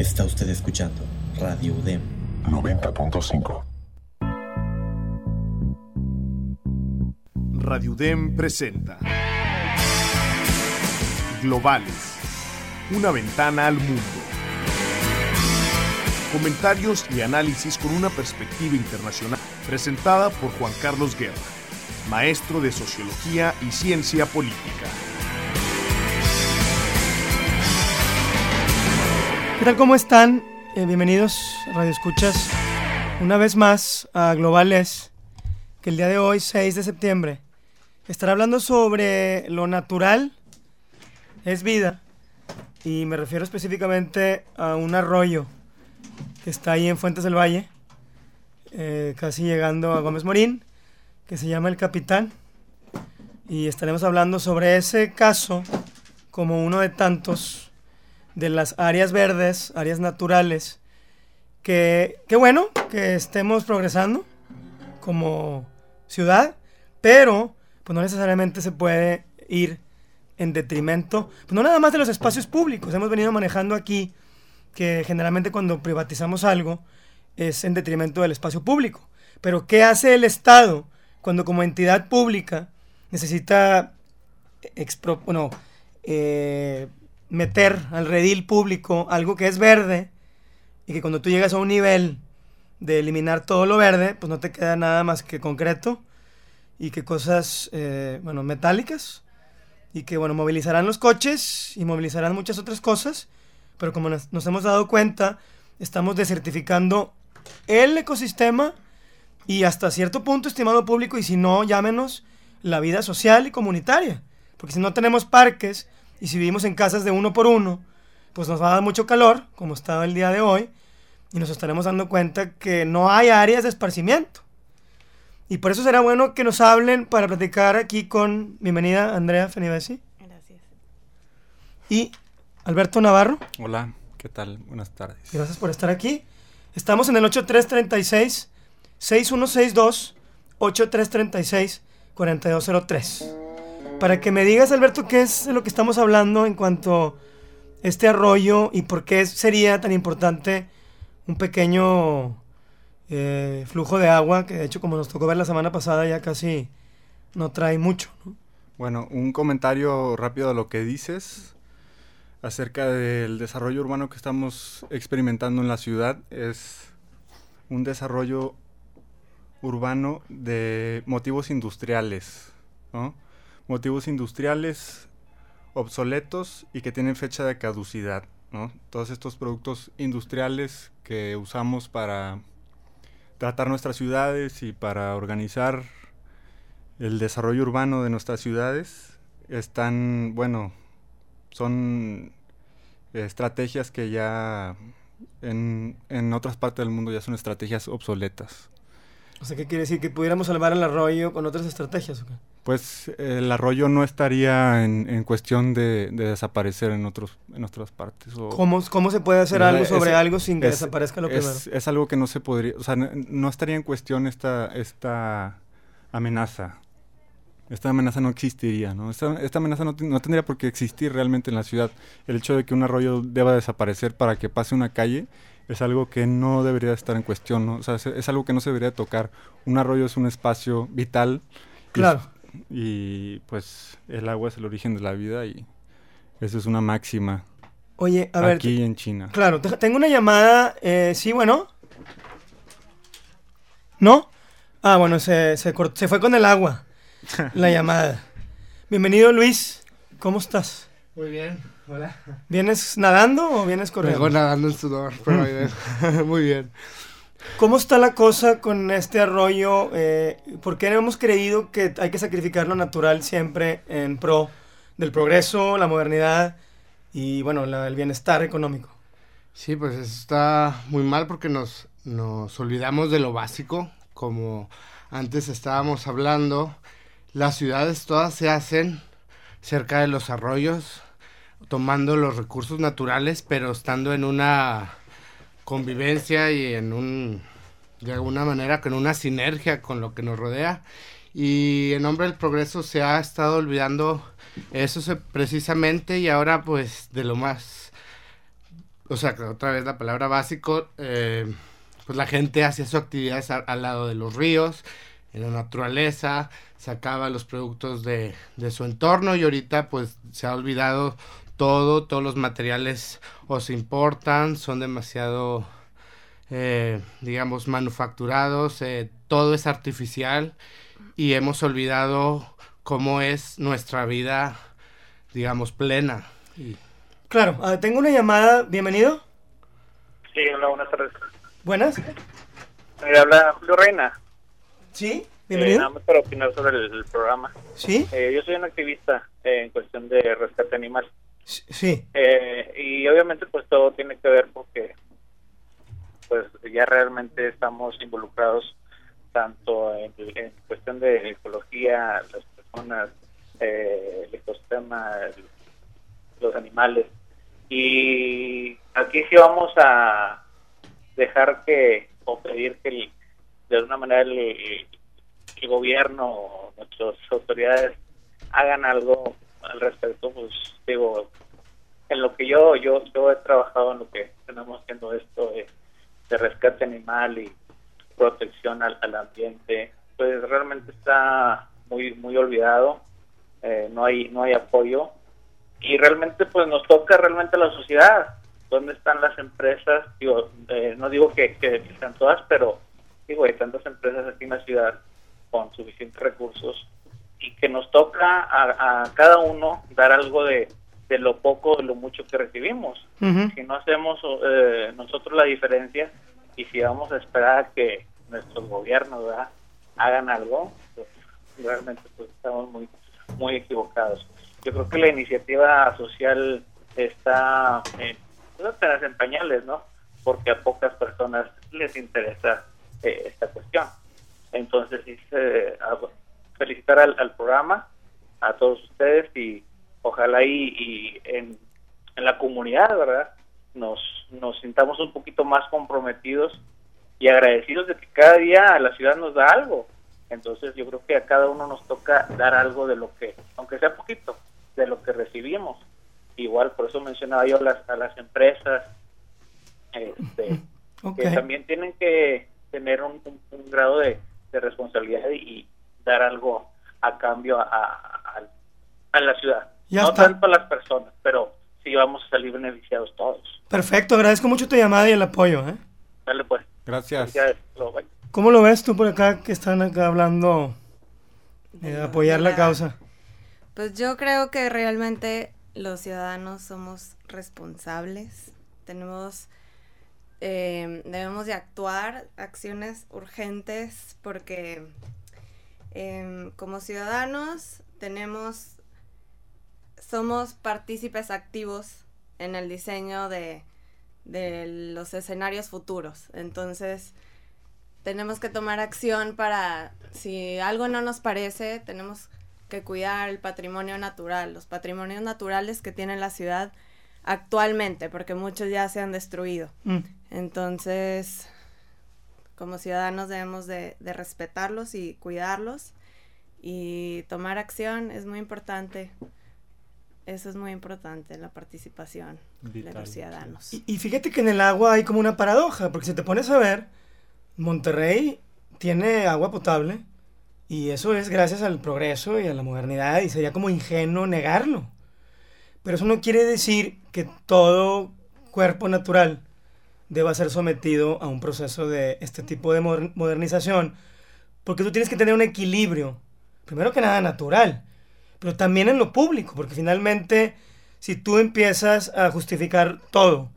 Está usted escuchando Radio UDEM 90.5. Radio UDEM presenta Globales, una ventana al mundo. Comentarios y análisis con una perspectiva internacional, presentada por Juan Carlos Guerra, maestro de Sociología y Ciencia Política. ¿Qué tal? ¿Cómo están? Eh, bienvenidos, Radio Escuchas, una vez más a Globales, que el día de hoy, 6 de septiembre, estará hablando sobre lo natural es vida, y me refiero específicamente a un arroyo que está ahí en Fuentes del Valle, eh, casi llegando a Gómez Morín, que se llama El Capitán, y estaremos hablando sobre ese caso como uno de tantos de las áreas verdes, áreas naturales, que, bueno que estemos progresando como ciudad, pero pues no necesariamente se puede ir en detrimento, pues no nada más de los espacios públicos, hemos venido manejando aquí que generalmente cuando privatizamos algo es en detrimento del espacio público, pero ¿qué hace el Estado cuando como entidad pública necesita expro bueno, eh, meter al redil público algo que es verde y que cuando tú llegas a un nivel de eliminar todo lo verde, pues no te queda nada más que concreto y que cosas, eh, bueno, metálicas y que, bueno, movilizarán los coches y movilizarán muchas otras cosas, pero como nos, nos hemos dado cuenta, estamos desertificando el ecosistema y hasta cierto punto, estimado público, y si no, llámenos la vida social y comunitaria, porque si no tenemos parques, y si vivimos en casas de uno por uno, pues nos va a dar mucho calor, como está el día de hoy, y nos estaremos dando cuenta que no hay áreas de esparcimiento. Y por eso será bueno que nos hablen para platicar aquí con, bienvenida Andrea Fenivesi. Gracias. Y Alberto Navarro. Hola, ¿qué tal? Buenas tardes. Gracias por estar aquí. Estamos en el 8336 6162 8336 4203 para que me digas, Alberto, qué es de lo que estamos hablando en cuanto a este arroyo y por qué sería tan importante un pequeño eh, flujo de agua, que de hecho como nos tocó ver la semana pasada ya casi no trae mucho. Bueno, un comentario rápido a lo que dices acerca del desarrollo urbano que estamos experimentando en la ciudad. Es un desarrollo urbano de motivos industriales, ¿no? Motivos industriales obsoletos y que tienen fecha de caducidad. ¿no? Todos estos productos industriales que usamos para tratar nuestras ciudades y para organizar el desarrollo urbano de nuestras ciudades están, bueno, son estrategias que ya en, en otras partes del mundo ya son estrategias obsoletas. O sea, ¿qué quiere decir? ¿Que pudiéramos salvar el arroyo con otras estrategias? ¿o? Pues el arroyo no estaría en, en cuestión de, de, desaparecer en, otros, en otras partes. O, ¿Cómo, ¿Cómo se puede hacer algo sobre es, algo sin que es, desaparezca lo es, primero? Es algo que no se podría, o sea, no, no estaría en cuestión esta, esta amenaza. Esta amenaza no existiría, ¿no? Esta, esta amenaza no, no, tendría por qué existir realmente en la ciudad. El hecho de que un arroyo deba desaparecer para que pase una calle es algo que no debería estar en cuestión, ¿no? O sea, es, es algo que no se debería tocar. Un arroyo es un espacio vital. Claro. Y, pues el agua es el origen de la vida y eso es una máxima. Oye, a ver. Aquí en China. Claro, tengo una llamada. Eh, sí, bueno. ¿No? Ah, bueno, se, se, se fue con el agua. la llamada. Bienvenido, Luis. ¿Cómo estás? Muy bien, hola. ¿Vienes nadando o vienes corriendo? Vengo nadando en sudor, pero muy bien. ¿Cómo está la cosa con este arroyo? Eh, ¿Por qué hemos creído que hay que sacrificar lo natural siempre en pro del progreso, la modernidad y, bueno, la, el bienestar económico? Sí, pues está muy mal porque nos, nos olvidamos de lo básico, como antes estábamos hablando. Las ciudades todas se hacen cerca de los arroyos, tomando los recursos naturales, pero estando en una convivencia y en un de alguna manera con una sinergia con lo que nos rodea. Y en nombre del progreso se ha estado olvidando eso se, precisamente y ahora pues de lo más o sea, otra vez la palabra básico, eh, pues la gente hacía sus actividades al lado de los ríos, en la naturaleza, sacaba los productos de, de su entorno y ahorita pues se ha olvidado todo, todos los materiales o se importan, son demasiado, eh, digamos, manufacturados, eh, todo es artificial y hemos olvidado cómo es nuestra vida, digamos, plena. Claro, ah, tengo una llamada, bienvenido. Sí, hola, buenas tardes. Buenas. Me habla Julio Reina. Sí, Eh, bienvenido. nada más para opinar sobre el, el programa. Sí, Eh, yo soy un activista eh, en cuestión de rescate animal. Sí, Eh, y obviamente pues todo tiene que ver porque pues ya realmente estamos involucrados tanto en, cuestión de ecología, las personas, eh, el ecosistema, los animales. Y aquí sí vamos a dejar que, o pedir que el- de alguna manera el, el gobierno nuestras autoridades hagan algo al respecto, pues digo, en lo que yo yo yo he trabajado en lo que tenemos haciendo esto de, rescate animal y protección al, al ambiente, pues realmente está muy muy olvidado, eh, no hay no hay apoyo. Y realmente pues nos toca realmente a la sociedad, dónde están las empresas, digo, eh, no digo que, que sean todas, pero digo, hay tantas empresas aquí en la ciudad con suficientes recursos y que nos toca a, a cada uno dar algo de, de lo poco, de lo mucho que recibimos. Si no hacemos eh, nosotros la diferencia y si vamos a esperar a que nuestros gobiernos ¿verdad? hagan algo, pues, realmente pues, estamos muy, muy equivocados. Yo creo que la iniciativa social está eh, pues, apenas en pañales, ¿no? Porque a pocas personas les interesa eh, esta cuestión. Entonces, sí, se- a- felicitar al, al programa, a todos ustedes y ojalá y, y en, en la comunidad, ¿verdad? Nos, nos sintamos un poquito más comprometidos y agradecidos de que cada día la ciudad nos da algo. Entonces yo creo que a cada uno nos toca dar algo de lo que, aunque sea poquito, de lo que recibimos. Igual, por eso mencionaba yo las, a las empresas, este, que también tienen que tener un, un- un grado de, de responsabilidad y, y dar algo a cambio a, a- a la ciudad. Ya no está. tanto a las personas, pero sí vamos a salir beneficiados todos. Perfecto, agradezco mucho tu llamada y el apoyo. ¿eh? Dale pues. Gracias. bye. ¿Cómo lo ves tú por acá que están acá hablando de apoyar la causa? Pues yo creo que realmente los ciudadanos somos responsables. Tenemos, eh, debemos de actuar acciones urgentes porque em, como ciudadanos tenemos, somos partícipes activos en el diseño de, de los escenarios futuros. Entonces, tenemos que tomar acción para, si algo no nos parece, tenemos que cuidar el patrimonio natural, los patrimonios naturales que tiene la ciudad actualmente, porque muchos ya se han destruido. Mm, Entonces, como ciudadanos debemos de, de respetarlos y cuidarlos y tomar acción es muy importante. Eso es muy importante, la participación de los sí. ciudadanos. Y, y fíjate que en el agua hay como una paradoja, porque si te pones a ver, Monterrey tiene agua potable y eso es gracias al progreso y a la modernidad y sería como ingenuo negarlo. Pero eso no quiere decir que todo cuerpo natural deba ser sometido a un proceso de este tipo de moder- modernización, porque tú tienes que tener un equilibrio, primero que nada natural, pero también en lo público, porque finalmente si tú empiezas a justificar todo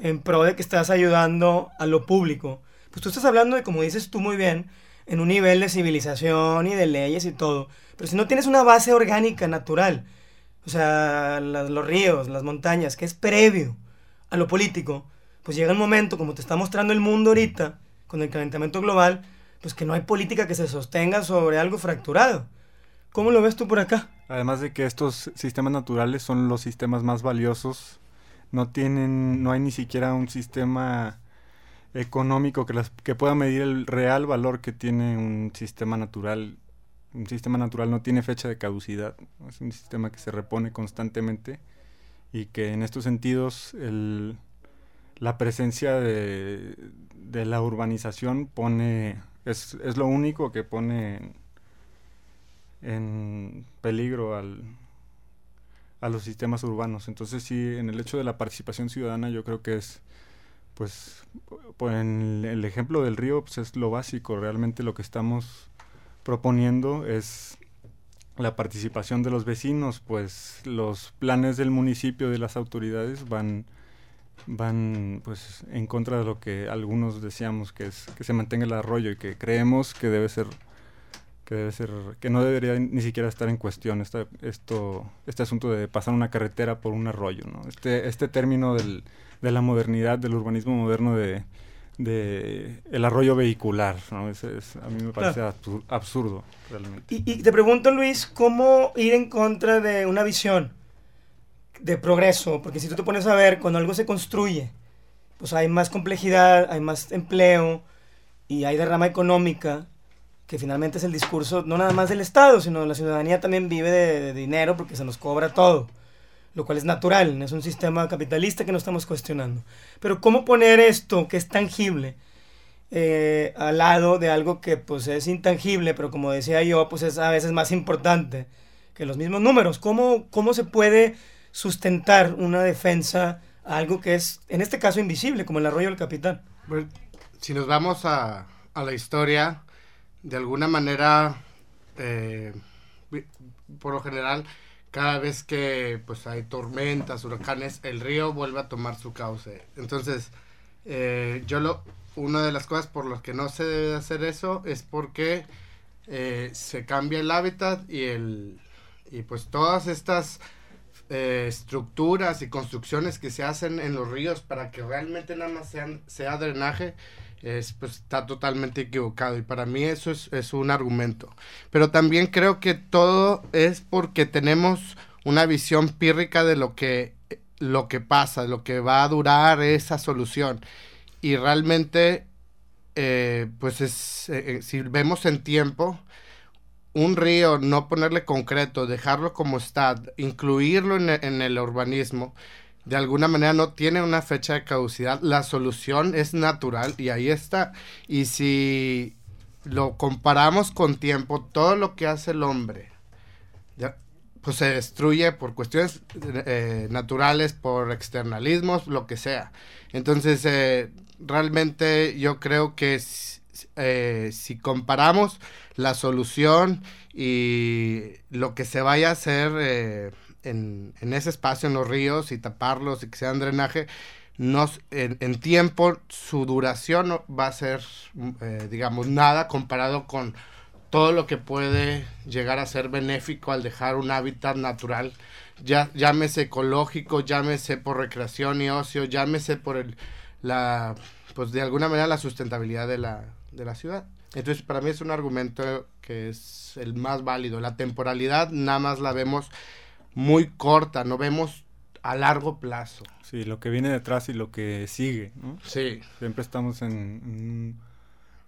en pro de que estás ayudando a lo público, pues tú estás hablando de, como dices tú muy bien, en un nivel de civilización y de leyes y todo, pero si no tienes una base orgánica natural, o sea, las- los ríos, las montañas, que es previo a lo político, pues llega un momento, como te está mostrando el mundo ahorita, con el calentamiento global, pues que no hay política que se sostenga sobre algo fracturado. ¿Cómo lo ves tú por acá? Además de que estos sistemas naturales son los sistemas más valiosos, no tienen, no hay ni siquiera un sistema económico que, las, que pueda medir el real valor que tiene un sistema natural. Un sistema natural no tiene fecha de caducidad, es un sistema que se repone constantemente y que en estos sentidos el, la presencia de, de la urbanización pone, es, es lo único que pone en peligro al, a los sistemas urbanos. Entonces sí, en el hecho de la participación ciudadana yo creo que es, pues, pues en el ejemplo del río pues es lo básico. Realmente lo que estamos proponiendo es la participación de los vecinos, pues los planes del municipio, de las autoridades van van pues en contra de lo que algunos deseamos que es que se mantenga el arroyo y que creemos que debe ser que debe ser que no debería ni siquiera estar en cuestión esta, esto este asunto de pasar una carretera por un arroyo ¿no? este este término del, de la modernidad del urbanismo moderno de, de el arroyo vehicular ¿no? es, a mí me parece claro. absurdo realmente y, y te pregunto Luis cómo ir en contra de una visión de progreso, porque si tú te pones a ver, cuando algo se construye, pues hay más complejidad, hay más empleo y hay derrama económica, que finalmente es el discurso no nada más del Estado, sino la ciudadanía también vive de, dinero porque se nos cobra todo, lo cual es natural, es un sistema capitalista que no estamos cuestionando. Pero ¿cómo poner esto que es tangible? Eh, al lado de algo que pues es intangible, pero como decía yo, pues es a veces más importante que los mismos números. ¿Cómo, cómo se puede sustentar una defensa a algo que es, en este caso, invisible, como el arroyo del capitán. Bueno, si nos vamos a, a, la historia, de alguna manera, eh, por lo general, cada vez que pues hay tormentas, huracanes, el río vuelve a tomar su cauce. Entonces, eh, yo lo, una de las cosas por las que no se debe hacer eso es porque eh, se cambia el hábitat y el y pues todas estas eh, estructuras y construcciones que se hacen en los ríos para que realmente nada más sean, sea drenaje, es, pues, está totalmente equivocado y para mí eso es, es, un argumento. Pero también creo que todo es porque tenemos una visión pírrica de lo que, lo que pasa, lo que va a durar esa solución. Y realmente, eh, pues es, eh, si vemos en tiempo, un río, no ponerle concreto, dejarlo como está, incluirlo en, el urbanismo, de alguna manera no tiene una fecha de caducidad. La solución es natural y ahí está. Y si lo comparamos con tiempo, todo lo que hace el hombre, pues se destruye por cuestiones eh, naturales, por externalismos, lo que sea. Entonces, eh, realmente yo creo que eh, si comparamos la solución y lo que se vaya a hacer en, ese espacio, en los ríos y taparlos y que sean drenaje, nos, en, tiempo su duración va a ser, eh, digamos, nada comparado con todo lo que puede llegar a ser benéfico al dejar un hábitat natural, ya, llámese ecológico, llámese por recreación y ocio, llámese por el, la, pues de alguna manera la sustentabilidad de la, de la ciudad. Entonces, para mí es un argumento que es el más válido. La temporalidad nada más la vemos muy corta, no vemos a largo plazo. Sí, lo que viene detrás y lo que sigue, ¿no? Sí. Siempre estamos en un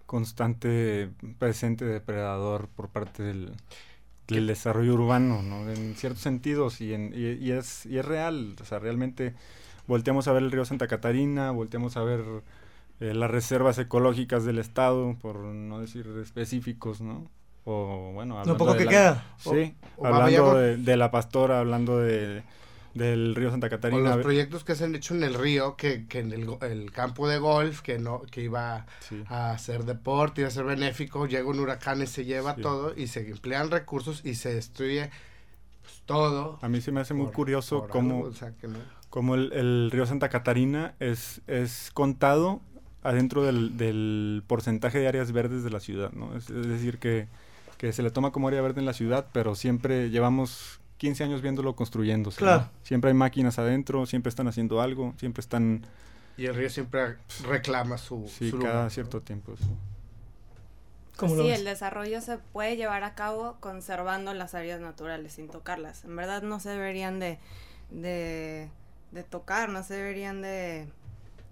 constante presente depredador por parte del, del desarrollo urbano, ¿no? En ciertos sentidos y, en, y, y, es, y es real, o sea, realmente volteamos a ver el río Santa Catarina, volteamos a ver eh, las reservas ecológicas del Estado, por no decir específicos, ¿no? O bueno, hablando Lo poco que la, queda. Sí, o, hablando o de, de, la pastora, hablando de del río Santa Catarina. O los proyectos que se han hecho en el río, que, que en el, el, campo de golf, que no que iba sí. a hacer deporte, iba a ser benéfico, llega un huracán y se lleva sí. todo y se emplean recursos y se destruye pues, todo. A mí se me hace muy curioso cómo, algo, o sea, no. cómo el, el, río Santa Catarina es, es contado adentro del, del, porcentaje de áreas verdes de la ciudad, ¿no? Es, es, decir, que, que se le toma como área verde en la ciudad, pero siempre llevamos 15 años viéndolo construyéndose. Claro. ¿no? Siempre hay máquinas adentro, siempre están haciendo algo, siempre están... Y el río siempre reclama su... Sí, su cada lugar. cierto tiempo. Sí. ¿Cómo sí, el desarrollo se puede llevar a cabo conservando las áreas naturales, sin tocarlas. En verdad no se deberían de, de, de tocar, no se deberían de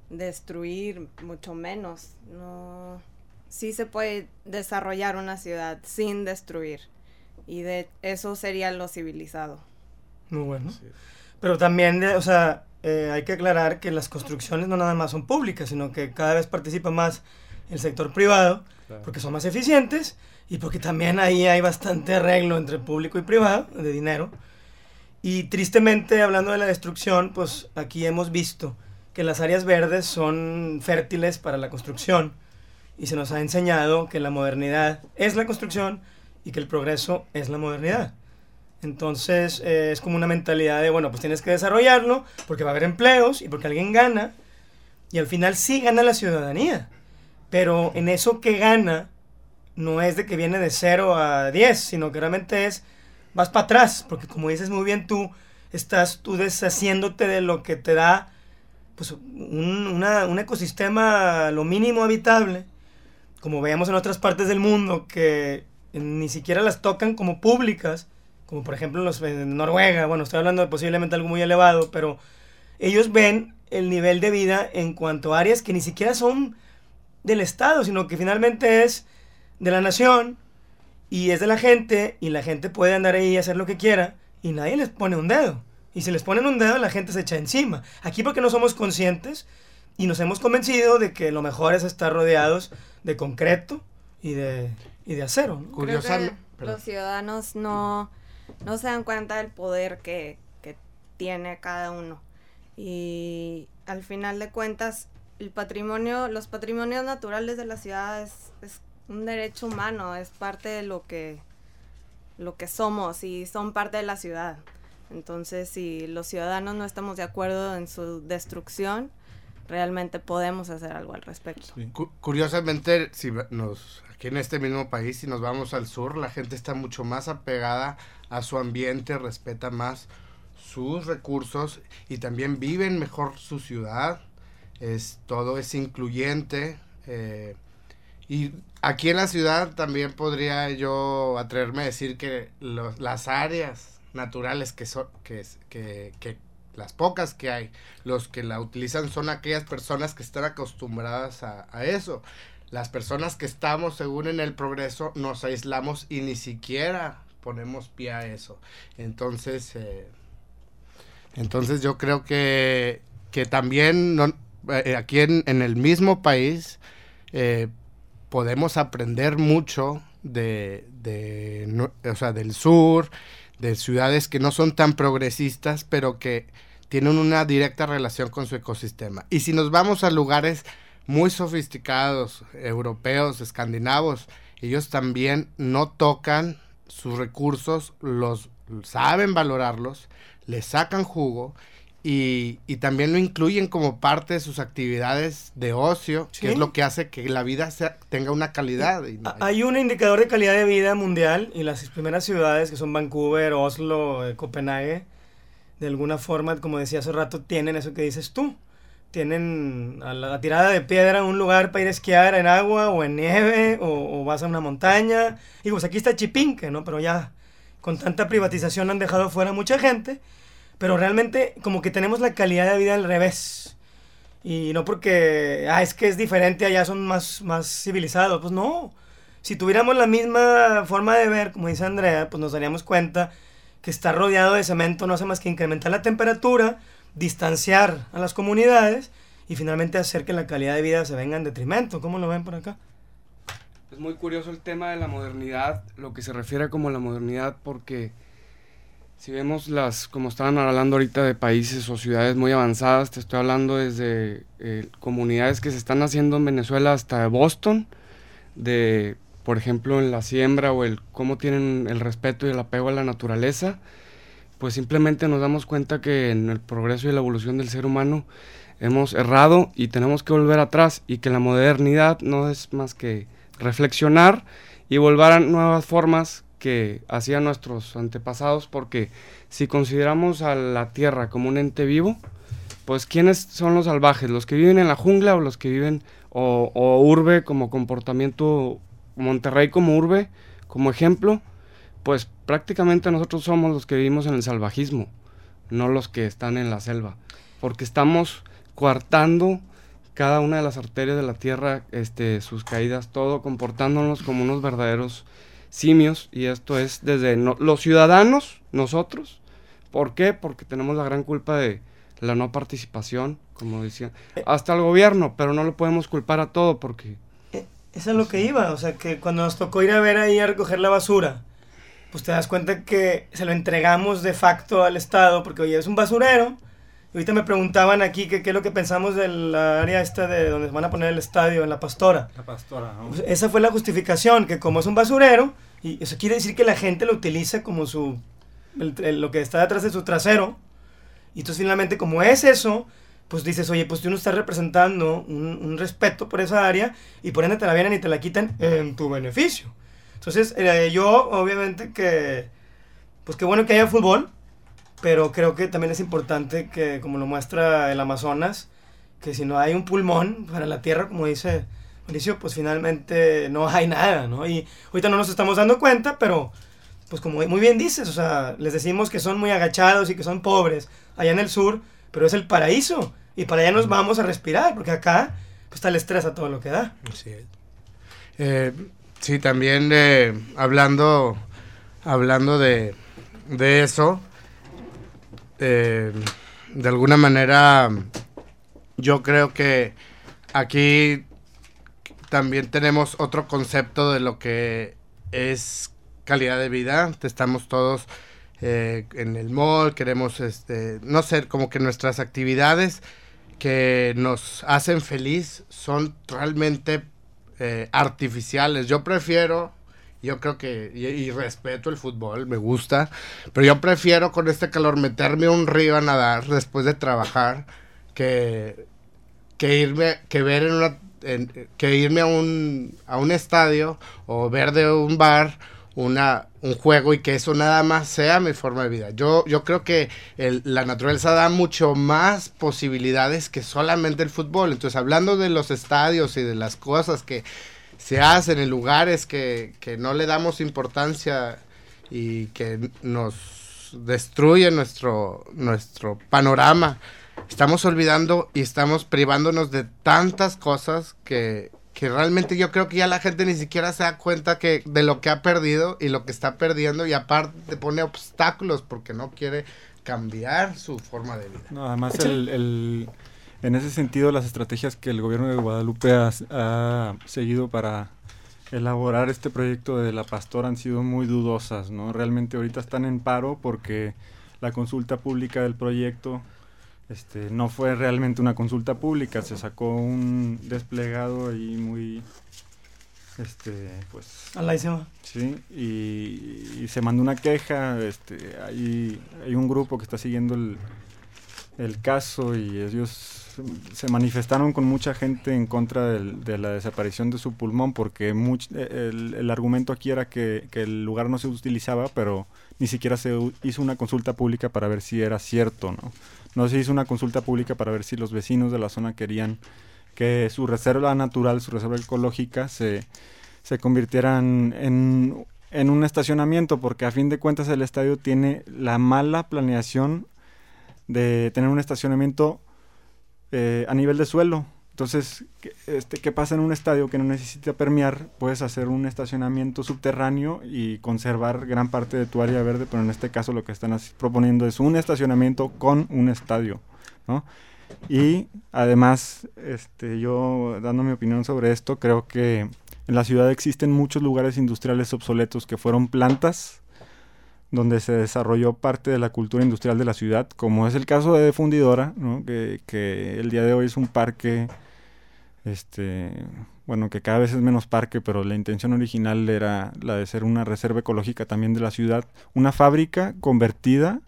destruir, mucho menos. No, sí se puede desarrollar una ciudad sin destruir. Y de eso sería lo civilizado. Muy bueno. Sí. Pero también, o sea, eh, hay que aclarar que las construcciones no nada más son públicas, sino que cada vez participa más el sector privado, porque son más eficientes y porque también ahí hay bastante arreglo entre público y privado de dinero. Y tristemente, hablando de la destrucción, pues aquí hemos visto que las áreas verdes son fértiles para la construcción y se nos ha enseñado que la modernidad es la construcción y que el progreso es la modernidad. Entonces eh, es como una mentalidad de, bueno, pues tienes que desarrollarlo porque va a haber empleos y porque alguien gana y al final sí gana la ciudadanía. Pero en eso que gana no es de que viene de 0 a 10, sino que realmente es, vas para atrás, porque como dices muy bien tú, estás tú deshaciéndote de lo que te da pues, un, un ecosistema lo mínimo habitable, como veíamos en otras partes del mundo, que ni siquiera las tocan como públicas, como por ejemplo los, en Noruega, bueno, estoy hablando de posiblemente algo muy elevado, pero ellos ven el nivel de vida en cuanto a áreas que ni siquiera son del Estado, sino que finalmente es de la nación y es de la gente y la gente puede andar ahí y hacer lo que quiera y nadie les pone un dedo. Y si les ponen un dedo, la gente se echa encima. Aquí porque no somos conscientes y nos hemos convencido de que lo mejor es estar rodeados de concreto y de, y de acero. Curiosamente, los ciudadanos no, no se dan cuenta del poder que, que tiene cada uno. Y al final de cuentas, el patrimonio, los patrimonios naturales de la ciudad es, es un derecho humano, es parte de lo que, lo que somos y son parte de la ciudad. Entonces, si los ciudadanos no estamos de acuerdo en su destrucción, realmente podemos hacer algo al respecto. Curiosamente, si nos aquí en este mismo país, si nos vamos al sur, la gente está mucho más apegada a su ambiente, respeta más sus recursos y también viven mejor su ciudad. Es todo es incluyente eh, y aquí en la ciudad también podría yo atreverme a decir que las áreas naturales que que, que, que las pocas que hay, los que la utilizan son aquellas personas que están acostumbradas a, eso. Las personas que estamos, según en el progreso, nos aislamos y ni siquiera ponemos pie a eso. Entonces, eh, entonces yo creo que, que también eh, aquí en, en, el mismo país eh, podemos aprender mucho de, de o sea, del sur de ciudades que no son tan progresistas, pero que tienen una directa relación con su ecosistema. Y si nos vamos a lugares muy sofisticados, europeos, escandinavos, ellos también no tocan sus recursos, los saben valorarlos, les sacan jugo y, también lo incluyen como parte de sus actividades de ocio, que es lo que hace que la vida sea, tenga una calidad. Hay un indicador de calidad de vida mundial y las primeras ciudades que son Vancouver, Oslo, eh, Copenhague, de alguna forma, como decía hace rato, tienen eso que dices tú. Tienen a la, tirada de piedra un lugar para ir a esquiar en agua o en nieve o, vas a una montaña. Y pues aquí está Chipinque, ¿no? Pero ya con tanta privatización han dejado fuera mucha gente pero realmente como que tenemos la calidad de vida al revés. Y no porque, ah, es que es diferente, allá son más, más civilizados. Pues no. Si tuviéramos la misma forma de ver, como dice Andrea, pues nos daríamos cuenta que estar rodeado de cemento no hace más que incrementar la temperatura, distanciar a las comunidades y finalmente hacer que la calidad de vida se venga en detrimento. ¿Cómo lo ven por acá? Es muy curioso el tema de la modernidad, lo que se refiere como la modernidad, porque si vemos las, como estaban hablando ahorita de países o ciudades muy avanzadas, te estoy hablando desde eh, comunidades que se están haciendo en Venezuela hasta Boston, de, por ejemplo, en la siembra o el cómo tienen el respeto y el apego a la naturaleza, pues simplemente nos damos cuenta que en el progreso y la evolución del ser humano hemos errado y tenemos que volver atrás y que la modernidad no es más que reflexionar y volver a nuevas formas que hacían nuestros antepasados, porque si consideramos a la Tierra como un ente vivo, pues ¿quiénes son los salvajes? ¿Los que viven en la jungla o los que viven, o, urbe como comportamiento, Monterrey como urbe, como ejemplo? Pues prácticamente nosotros somos los que vivimos en el salvajismo, no los que están en la selva, porque estamos coartando cada una de las arterias de la tierra, este, sus caídas, todo comportándonos como unos verdaderos simios y esto es desde los ciudadanos, nosotros. ¿Por qué? Porque tenemos la gran culpa de la no participación, como decía, hasta el gobierno, pero no lo podemos culpar a todo porque... Eh, eso es lo que iba, o sea, que cuando nos tocó ir a ver ahí a recoger la basura, pues te das cuenta que se lo entregamos de facto al Estado, porque oye, es un basurero. Ahorita me preguntaban aquí qué es lo que pensamos del área esta de donde van a poner el estadio, en la pastora. La pastora, ¿no? Pues esa fue la justificación, que como es un basurero, y eso quiere decir que la gente lo utiliza como su, lo que está detrás de su trasero, y entonces finalmente como es eso, pues dices, oye, pues tú no estás representando un, respeto por esa área y por ende te la vienen y te la quitan en tu beneficio. Entonces eh, yo obviamente que, pues qué bueno que haya fútbol, pero creo que también es importante que, como lo muestra el Amazonas, que si no hay un pulmón para la tierra, como dice Mauricio, pues finalmente no hay nada, ¿no? Y ahorita no nos estamos dando cuenta, pero pues como muy bien dices, o sea, les decimos que son muy agachados y que son pobres allá en el sur, pero es el paraíso y para allá nos vamos a respirar, porque acá pues está el estrés a todo lo que da. Sí, eh, sí también eh, hablando, hablando de, de eso, eh, de alguna manera yo creo que aquí también tenemos otro concepto de lo que es calidad de vida. Estamos todos eh, en el mall, queremos, este, no sé, como que nuestras actividades que nos hacen feliz son realmente eh, artificiales. Yo prefiero, yo creo que, y, respeto el fútbol, me gusta, pero yo prefiero con este calor meterme a un río a nadar después de trabajar que, que irme, que ver en una, que irme a un, a un estadio o ver de un bar una, un juego y que eso nada más sea mi forma de vida. Yo, yo creo que la naturaleza da mucho más posibilidades que solamente el fútbol. Entonces, hablando de los estadios y de las cosas que se hacen en lugares que, que no le damos importancia y que nos destruyen nuestro, nuestro panorama, estamos olvidando y estamos privándonos de tantas cosas que, que realmente yo creo que ya la gente ni siquiera se da cuenta que de lo que ha perdido y lo que está perdiendo y aparte pone obstáculos porque no quiere cambiar su forma de vida. No, además el, en ese sentido las estrategias que el gobierno de Guadalupe ha, seguido para elaborar este proyecto de la pastora han sido muy dudosas, ¿no? Realmente ahorita están en paro porque la consulta pública del proyecto este, no fue realmente una consulta pública, se sacó un desplegado ahí muy, este, pues... Sí, y, se mandó una queja, este, hay, hay un grupo que está siguiendo el, el caso y ellos se manifestaron con mucha gente en contra de la desaparición de su pulmón porque el, el, argumento aquí era que, que, el lugar no se utilizaba, pero ni siquiera se hizo una consulta pública para ver si era cierto, ¿no? No se hizo una consulta pública para ver si los vecinos de la zona querían que su reserva natural, su reserva ecológica, se, se convirtieran en, en un estacionamiento, porque a fin de cuentas el estadio tiene la mala planeación de tener un estacionamiento eh, a nivel de suelo. Entonces, este, ¿qué pasa en un estadio que no necesita permear? Puedes hacer un estacionamiento subterráneo y conservar gran parte de tu área verde, pero en este caso lo que están proponiendo es un estacionamiento con un estadio, ¿no? Y además, este, yo dando mi opinión sobre esto, creo que en la ciudad existen muchos lugares industriales obsoletos que fueron plantas donde se desarrolló parte de la cultura industrial de la ciudad, como es el caso de Fundidora, que, el día de hoy es un parque, este, bueno, que cada vez es menos parque, pero la intención original era la de ser una reserva ecológica también de la ciudad, una fábrica convertida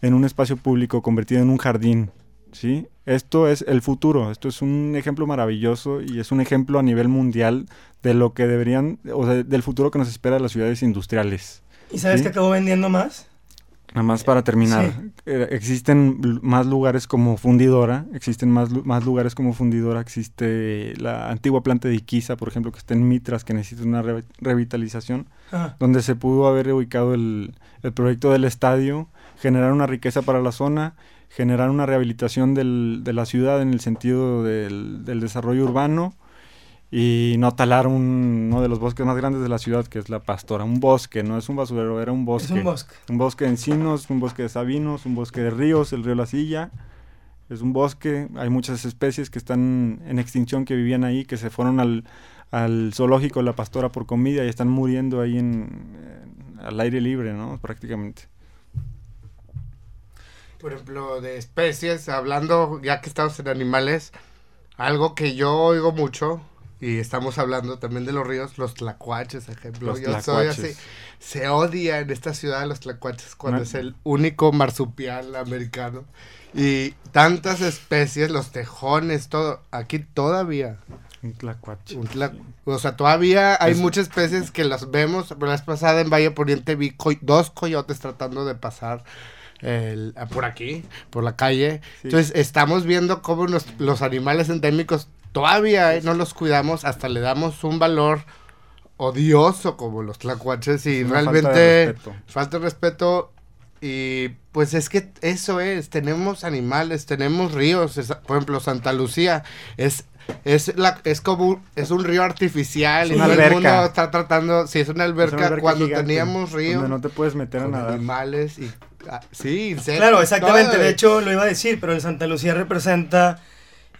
en un espacio público, convertida en un jardín, ¿sí? Esto es el futuro, esto es un ejemplo maravilloso y es un ejemplo a nivel mundial de lo que deberían, o del futuro que nos espera de las ciudades industriales. ¿Y sabes que acabó vendiendo más? Nada más para terminar, eh, existen más lugares como fundidora, existen más, más lugares como fundidora, existe la antigua planta de Iquiza, por ejemplo, que está en Mitras, que necesita una revitalización, donde se pudo haber ubicado el, el, proyecto del estadio, generar una riqueza para la zona, generar una rehabilitación del, de la ciudad en el sentido del, del desarrollo urbano, y no talar uno de los bosques más grandes de la ciudad, que es la Pastora. Un bosque, no es un basurero, era un bosque. un bosque. Un bosque de encinos, un bosque de sabinos, un bosque de ríos, el río La Silla, Es un bosque, hay muchas especies que están en extinción que vivían ahí, que se fueron al, al zoológico La Pastora por comida y están muriendo ahí en, al aire libre, ¿no? Prácticamente. Por ejemplo, de especies, hablando, ya que estamos en animales, algo que yo oigo mucho, y estamos hablando también de los ríos, los tlacuaches, ejemplo. Los yo soy así. Se odia en esta ciudad los tlacuaches cuando es el único marsupial americano. Y tantas especies, los tejones, todo. Aquí todavía. Un tlacuache. Un tla- O sea, todavía hay Es- muchas especies que las vemos. La vez pasada en Valle Poniente vi coy- dos coyotes tratando de pasar el- a- por aquí, por la calle. Sí. Entonces, estamos viendo cómo nos- los animales endémicos todavía eh, no los cuidamos, hasta le damos un valor odioso como los tlacuaches y Es una falta realmente de respeto. falta de respeto y pues es que eso es, tenemos animales, tenemos ríos, es- por ejemplo Santa Lucía es es la es como un, es un río artificial Es y una todo el alberca. mundo está tratando, sí es una Es alberca, una alberca cuando gigante, teníamos río Donde no te puedes meter a nadar. animales y ah, sí, Claro, exactamente. De hecho, lo iba a decir, pero el Santa Lucía representa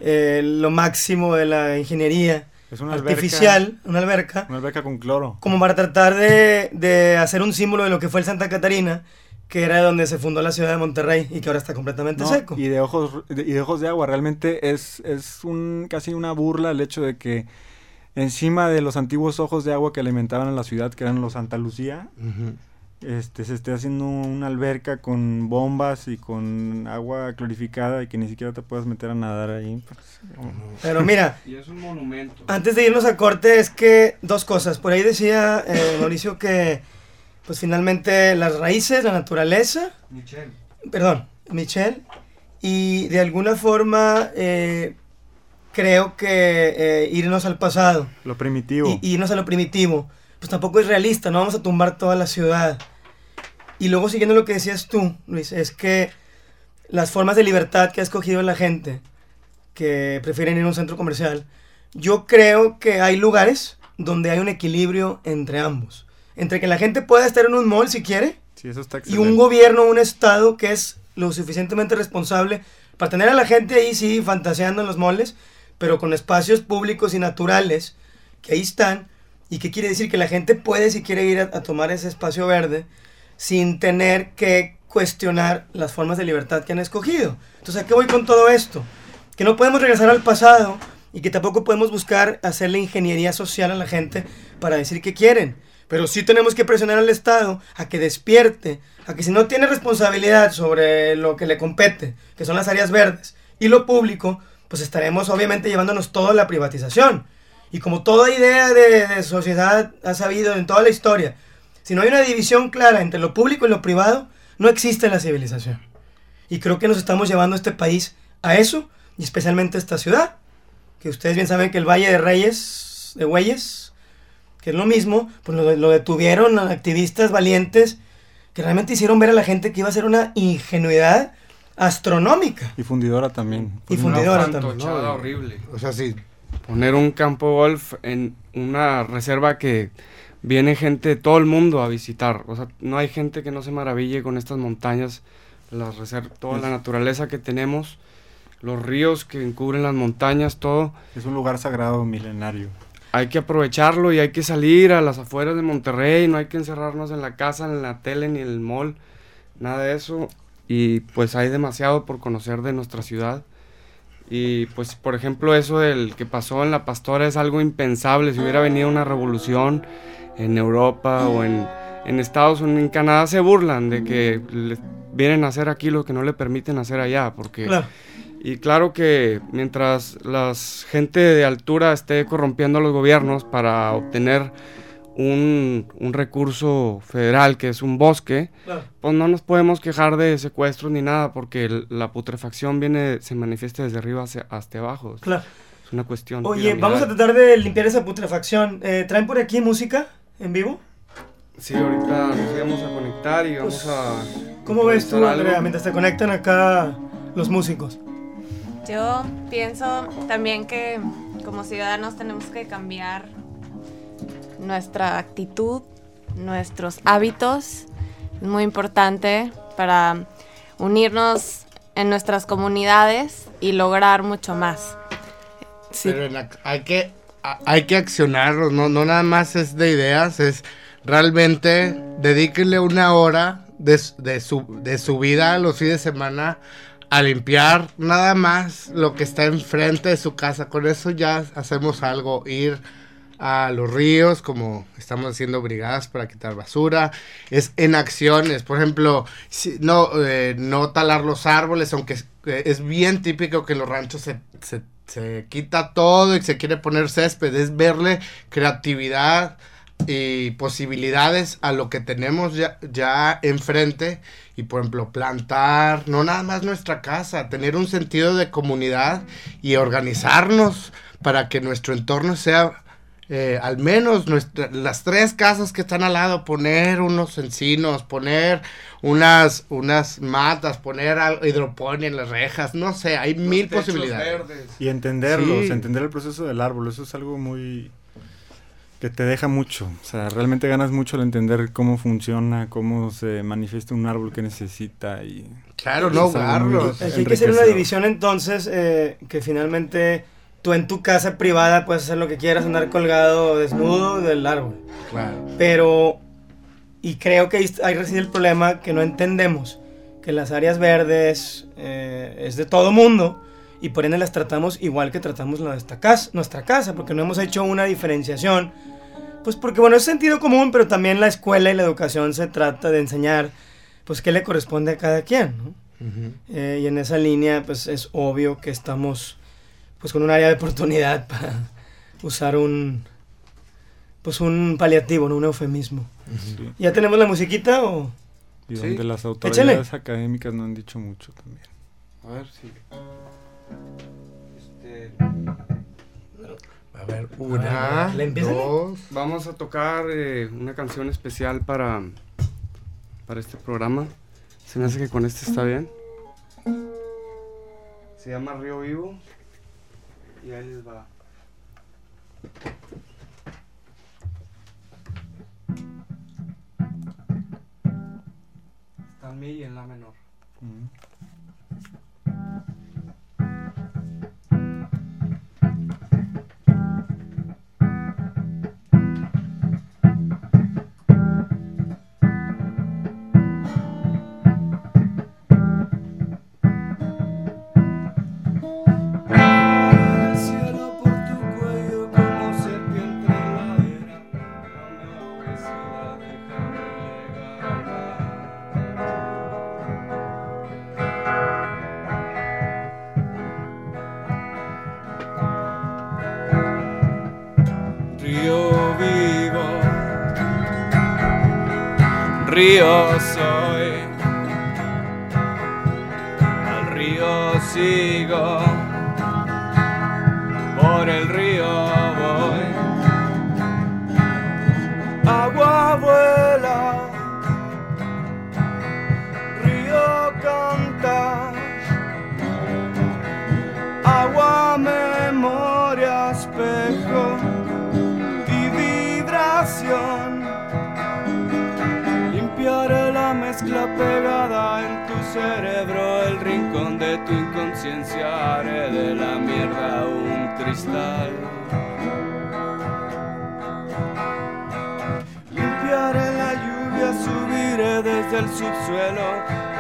eh, lo máximo de la ingeniería Es una alberca- artificial, una alberca, Una alberca con cloro. como para tratar de, de hacer un símbolo de lo que fue el Santa Catarina, que era donde se fundó la ciudad de Monterrey y que ahora está completamente No, seco. Y de ojos de- y de ojos de agua. Realmente es, es un casi una burla el hecho de que encima de los antiguos ojos de agua que alimentaban a la ciudad, que eran los Santa Lucía. Este, se esté haciendo una alberca con bombas y con agua clorificada y que ni siquiera te puedas meter a nadar ahí. pues, Pero mira, Y es un monumento. Antes de irnos a corte es que dos cosas. Por ahí decía eh, Mauricio que pues finalmente las raíces, la naturaleza, Michelle. perdón, Michelle, y de alguna forma eh, creo que eh, irnos al pasado Lo primitivo. y, y irnos a lo primitivo, pues tampoco es realista, no vamos a tumbar toda la ciudad. Y luego siguiendo lo que decías tú, Luis, es que las formas de libertad que ha escogido la gente, que prefieren ir a un centro comercial, yo creo que hay lugares donde hay un equilibrio entre ambos. Entre que la gente pueda estar en un mall si quiere, Sí, eso está y un gobierno, un estado que es lo suficientemente responsable para tener a la gente ahí, sí, fantaseando en los moles, pero con espacios públicos y naturales que ahí están, y que quiere decir que la gente puede, si quiere ir a, tomar ese espacio verde, sin tener que cuestionar las formas de libertad que han escogido. Entonces, ¿a qué voy con todo esto? Que no podemos regresar al pasado y que tampoco podemos buscar hacerle ingeniería social a la gente para decir que quieren. Pero sí tenemos que presionar al Estado a que despierte, a que si no tiene responsabilidad sobre lo que le compete, que son las áreas verdes, y lo público, pues estaremos obviamente llevándonos todo a la privatización. Y como toda idea de, de sociedad ha sabido en toda la historia, si no hay una división clara entre lo público y lo privado, no existe la civilización. Y creo que nos estamos llevando a este país a eso, y especialmente a esta ciudad, que ustedes bien saben que el Valle de Reyes, de Güeyes, que es lo mismo, pues lo, lo detuvieron a activistas valientes que realmente hicieron ver a la gente que iba a ser una ingenuidad astronómica. Y fundidora también. Y fundidora también. horrible. O sea, sí, Poner un campo de golf en una reserva que viene gente de todo el mundo a visitar. O sea, no hay gente que no se maraville con estas montañas, las reser- toda la naturaleza que tenemos, los ríos que encubren las montañas, todo. Es un lugar sagrado milenario. Hay que aprovecharlo y hay que salir a las afueras de Monterrey, no hay que encerrarnos en la casa, en la tele ni en el mall, nada de eso. Y pues hay demasiado por conocer de nuestra ciudad. Y pues por ejemplo eso del que pasó en La Pastora es algo impensable. Si hubiera venido una revolución en Europa o en, en Estados Unidos, en Canadá se burlan de que le- vienen a hacer aquí lo que no le permiten hacer allá. Porque Claro. y claro que mientras la gente de altura esté corrompiendo a los gobiernos para obtener un, un recurso federal que es un bosque, Claro. pues no nos podemos quejar de secuestros ni nada porque el- la putrefacción viene, se manifiesta desde arriba hacia, hasta abajo. Claro. Es una cuestión. Oye, vamos a tratar de limpiar esa putrefacción. Eh, ¿Traen por aquí música en vivo? Sí, ahorita nos íbamos a conectar y vamos Pues, a... ¿Cómo ves tú, algo. Andrea, mientras te conectan acá los músicos? Yo pienso también que como ciudadanos tenemos que cambiar nuestra actitud, nuestros hábitos. Es muy importante para unirnos en nuestras comunidades y lograr mucho más. Sí. Pero hay que hay que accionarlos, no, no nada más es de ideas, es realmente dedíquenle una hora de, de, su, de su vida los fines de semana a limpiar nada más lo que está enfrente de su casa. Con eso ya hacemos algo, ir a los ríos, como estamos haciendo brigadas para quitar basura, es en acciones, por ejemplo, no, eh, no talar los árboles, aunque es, bien típico que en los ranchos se, se, se, quita todo y se quiere poner césped, es verle creatividad y posibilidades a lo que tenemos ya, ya enfrente. Y por ejemplo plantar, no nada más nuestra casa, tener un sentido de comunidad y organizarnos para que nuestro entorno sea eh, al menos las tres casas que están al lado, poner unos encinos, poner unas, unas matas, poner hidroponía en las rejas, no sé, hay mil posibilidades. Y entenderlos, entender el proceso del árbol, eso es algo muy que te deja mucho, o sea, realmente ganas mucho al entender cómo funciona, cómo se manifiesta un árbol que necesita y... Claro, no ahogarlos. Hay que hacer una división entonces eh, que finalmente tú en tu casa privada puedes hacer lo que quieras, andar colgado desnudo del árbol. Claro. Pero, y creo que ahí, reside el problema que no entendemos, que las áreas verdes eh, es de todo mundo y por ende las tratamos igual que tratamos la esta casa, nuestra casa, porque no hemos hecho una diferenciación. Pues porque, bueno, es sentido común, pero también la escuela y la educación se trata de enseñar, pues, qué le corresponde a cada quien, ¿no? Eh, y en esa línea, pues, es obvio que estamos, pues, con un área de oportunidad para usar un, pues, un paliativo, ¿no? Un eufemismo. ¿Ya tenemos la musiquita o...? Y donde las autoridades académicas no han dicho mucho también. A ver, sí. A ver, una, dos. Vamos a tocar eh, una canción especial para, para este programa. Se me hace que con este está bien. Se llama Río Vivo. Y ahí les va. Está en mi y en la menor. río soy, tu inconsciencia, haré de la mierda un cristal. Limpiaré la lluvia, subiré desde el subsuelo,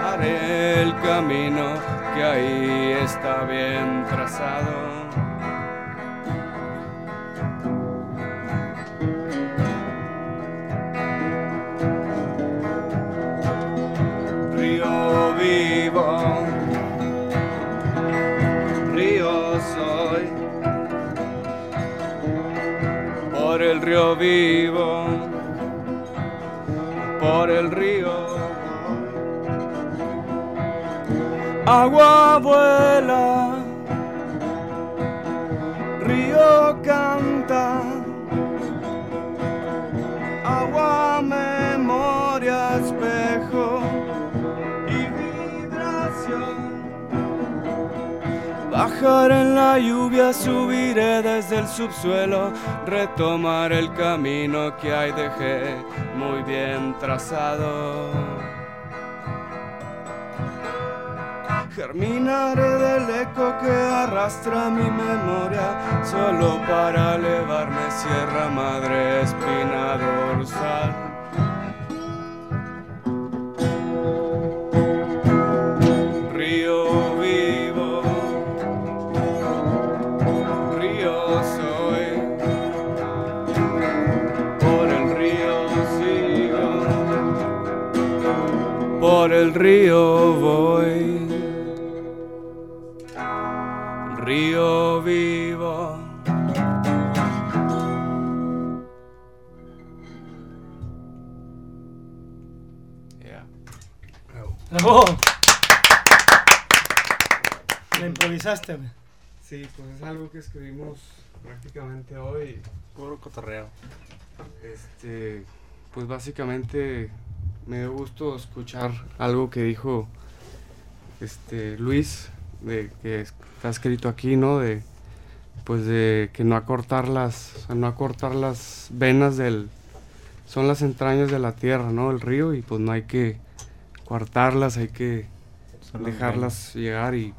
haré el camino que ahí está bien trazado. Vivo, por el río. Agua vuela, río canta, En la lluvia, subiré desde el subsuelo, retomar el camino que ahí dejé muy bien trazado. Germinaré del eco que arrastra mi memoria, solo para elevarme Sierra Madre, espina dorsal. Por el río voy, río vivo. Yeah. Oh. ¿La improvisaste? Sí, pues es algo que escribimos prácticamente hoy. Puro cotorreo. Este, pues básicamente me dio gusto escuchar algo que dijo este Luis, de que está escrito aquí, ¿no? De pues de que no acortar las, no acortar las venas del, son las entrañas de la tierra, ¿no? El río y pues no hay que cortarlas, hay que dejarlas llegar y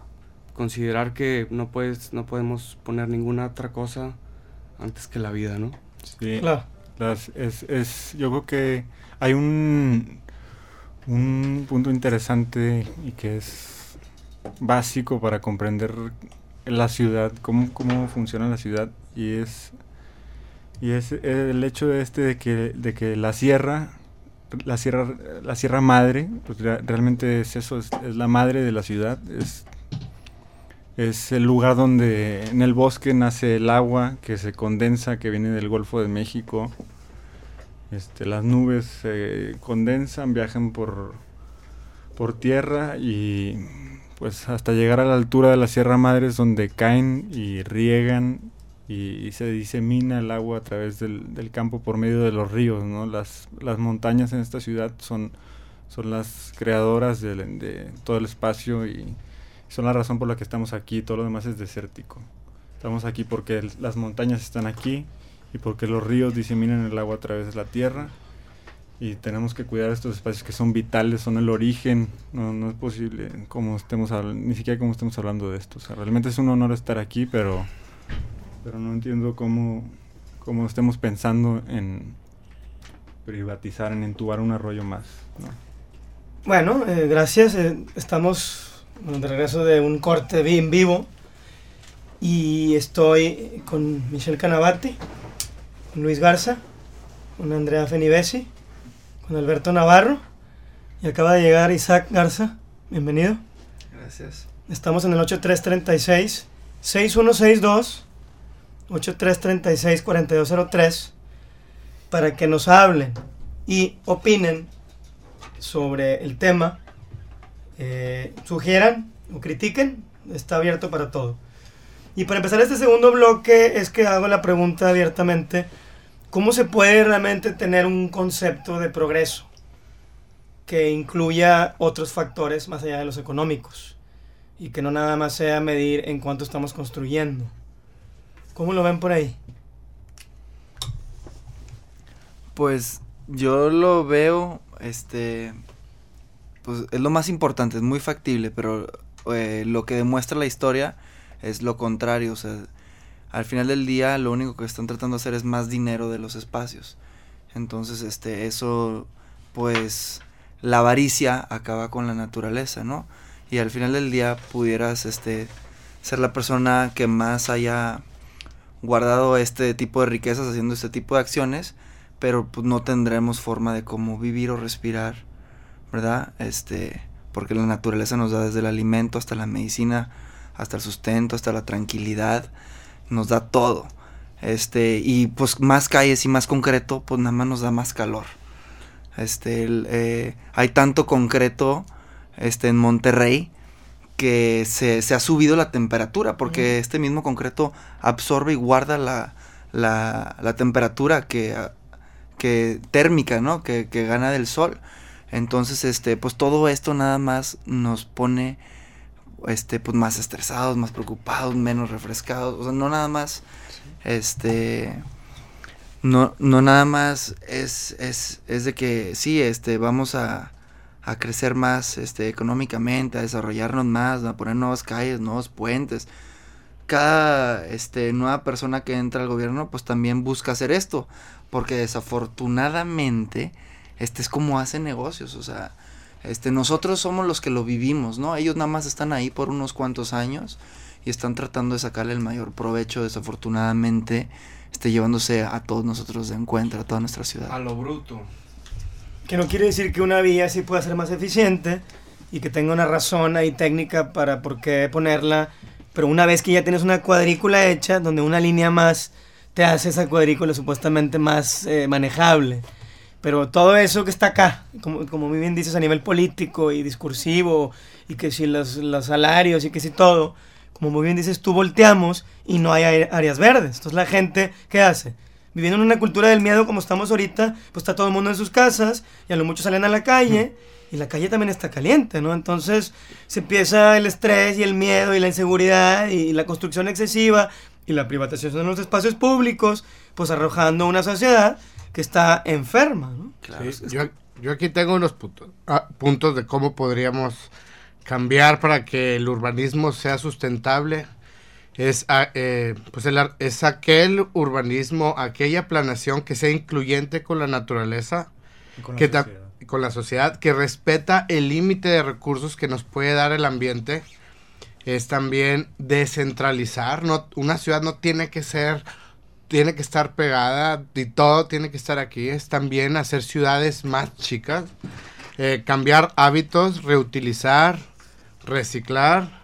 considerar que no puedes, no podemos poner ninguna otra cosa antes que la vida, ¿no? Sí. Claro. Es, es, yo creo que hay un, un punto interesante y que es básico para comprender la ciudad, cómo, cómo funciona la ciudad y es y es el hecho de este de que, de que la sierra la sierra la sierra madre pues realmente es eso es, es, la madre de la ciudad es es el lugar donde en el bosque nace el agua que se condensa que viene del Golfo de México este, las nubes se condensan, viajan por, por tierra y pues hasta llegar a la altura de la Sierra Madre es donde caen y riegan y, se disemina el agua a través del, campo por medio de los ríos, ¿no? Las, las montañas en esta ciudad son, son las creadoras de, todo el espacio y son la razón por la que estamos aquí, todo lo demás es desértico. Estamos aquí porque las montañas están aquí, y porque los ríos diseminan el agua a través de la tierra y tenemos que cuidar estos espacios que son vitales, son el origen, no, no es posible como estemos ni siquiera como estemos hablando de esto, o sea, realmente es un honor estar aquí, pero, pero no entiendo cómo, cómo estemos pensando en privatizar, en entubar un arroyo más. Bueno, eh, gracias, eh, estamos de regreso de un corte en vivo y estoy con Michelle Canavati Luis Garza, con Andrea Fenivesi, con Alberto Navarro y acaba de llegar Isaac Garza. Bienvenido. Gracias. Estamos en el 8336 6162 8336 4203 para que nos hablen y opinen sobre el tema, eh, sugieran o critiquen, está abierto para todo. Y para empezar este segundo bloque es que hago la pregunta abiertamente ¿Cómo se puede realmente tener un concepto de progreso que incluya otros factores más allá de los económicos y que no nada más sea medir en cuánto estamos construyendo? ¿Cómo lo ven por ahí? Pues yo lo veo, este, pues es lo más importante, es muy factible, pero eh, lo que demuestra la historia es lo contrario, o sea, al final del día lo único que están tratando de hacer es más dinero de los espacios. Entonces, este, eso, pues, la avaricia acaba con la naturaleza, ¿no? Y al final del día pudieras, este, ser la persona que más haya guardado este tipo de riquezas haciendo este tipo de acciones, pero pues no tendremos forma de cómo vivir o respirar, ¿verdad? Este, porque la naturaleza nos da desde el alimento hasta la medicina, hasta el sustento, hasta la tranquilidad nos da todo. Este, y pues más calles y más concreto, pues nada más nos da más calor. Este, eh, hay tanto concreto este, en Monterrey que se, ha subido la temperatura, porque este mismo concreto absorbe y guarda la, la, temperatura que, que térmica, ¿no? Que, que, gana del sol. Entonces, este, pues todo esto nada más nos pone este, pues más estresados, más preocupados, menos refrescados. O sea, no nada más, este, no, no nada más es, es, es de que sí, este, vamos a, a crecer más este, económicamente, a desarrollarnos más, a poner nuevas calles, nuevos puentes. Cada este, nueva persona que entra al gobierno pues también busca hacer esto, porque desafortunadamente este es como hacen negocios, o sea, este, nosotros somos los que lo vivimos, ¿no? Ellos nada más están ahí por unos cuantos años y están tratando de sacarle el mayor provecho, desafortunadamente, esté llevándose a todos nosotros de encuentro, a toda nuestra ciudad. A lo bruto. Que no quiere decir que una vía sí pueda ser más eficiente y que tenga una razón ahí técnica para por qué ponerla, pero una vez que ya tienes una cuadrícula hecha, donde una línea más te hace esa cuadrícula supuestamente más eh, manejable. Pero todo eso que está acá, como, como muy bien dices, a nivel político y discursivo, y que si los, los salarios y que si todo, como muy bien dices, tú volteamos y no hay áreas verdes. Entonces la gente, ¿qué hace? Viviendo en una cultura del miedo como estamos ahorita, pues está todo el mundo en sus casas y a lo mucho salen a la calle y la calle también está caliente, ¿no? Entonces se empieza el estrés y el miedo y la inseguridad y la construcción excesiva y la privatización de los espacios públicos, pues arrojando una sociedad que está enferma, ¿no? yo, yo, aquí tengo unos puntos, ah, puntos de cómo podríamos cambiar para que el urbanismo sea sustentable. Es, ah, eh, pues es aquel urbanismo, aquella planación que sea incluyente con la naturaleza, con la, que sociedad. con la sociedad, que respeta el límite de recursos que nos puede dar el ambiente. Es también descentralizar, no, una ciudad no tiene que ser tiene que estar pegada y todo tiene que estar aquí. Es también hacer ciudades más chicas, eh, cambiar hábitos, reutilizar, reciclar,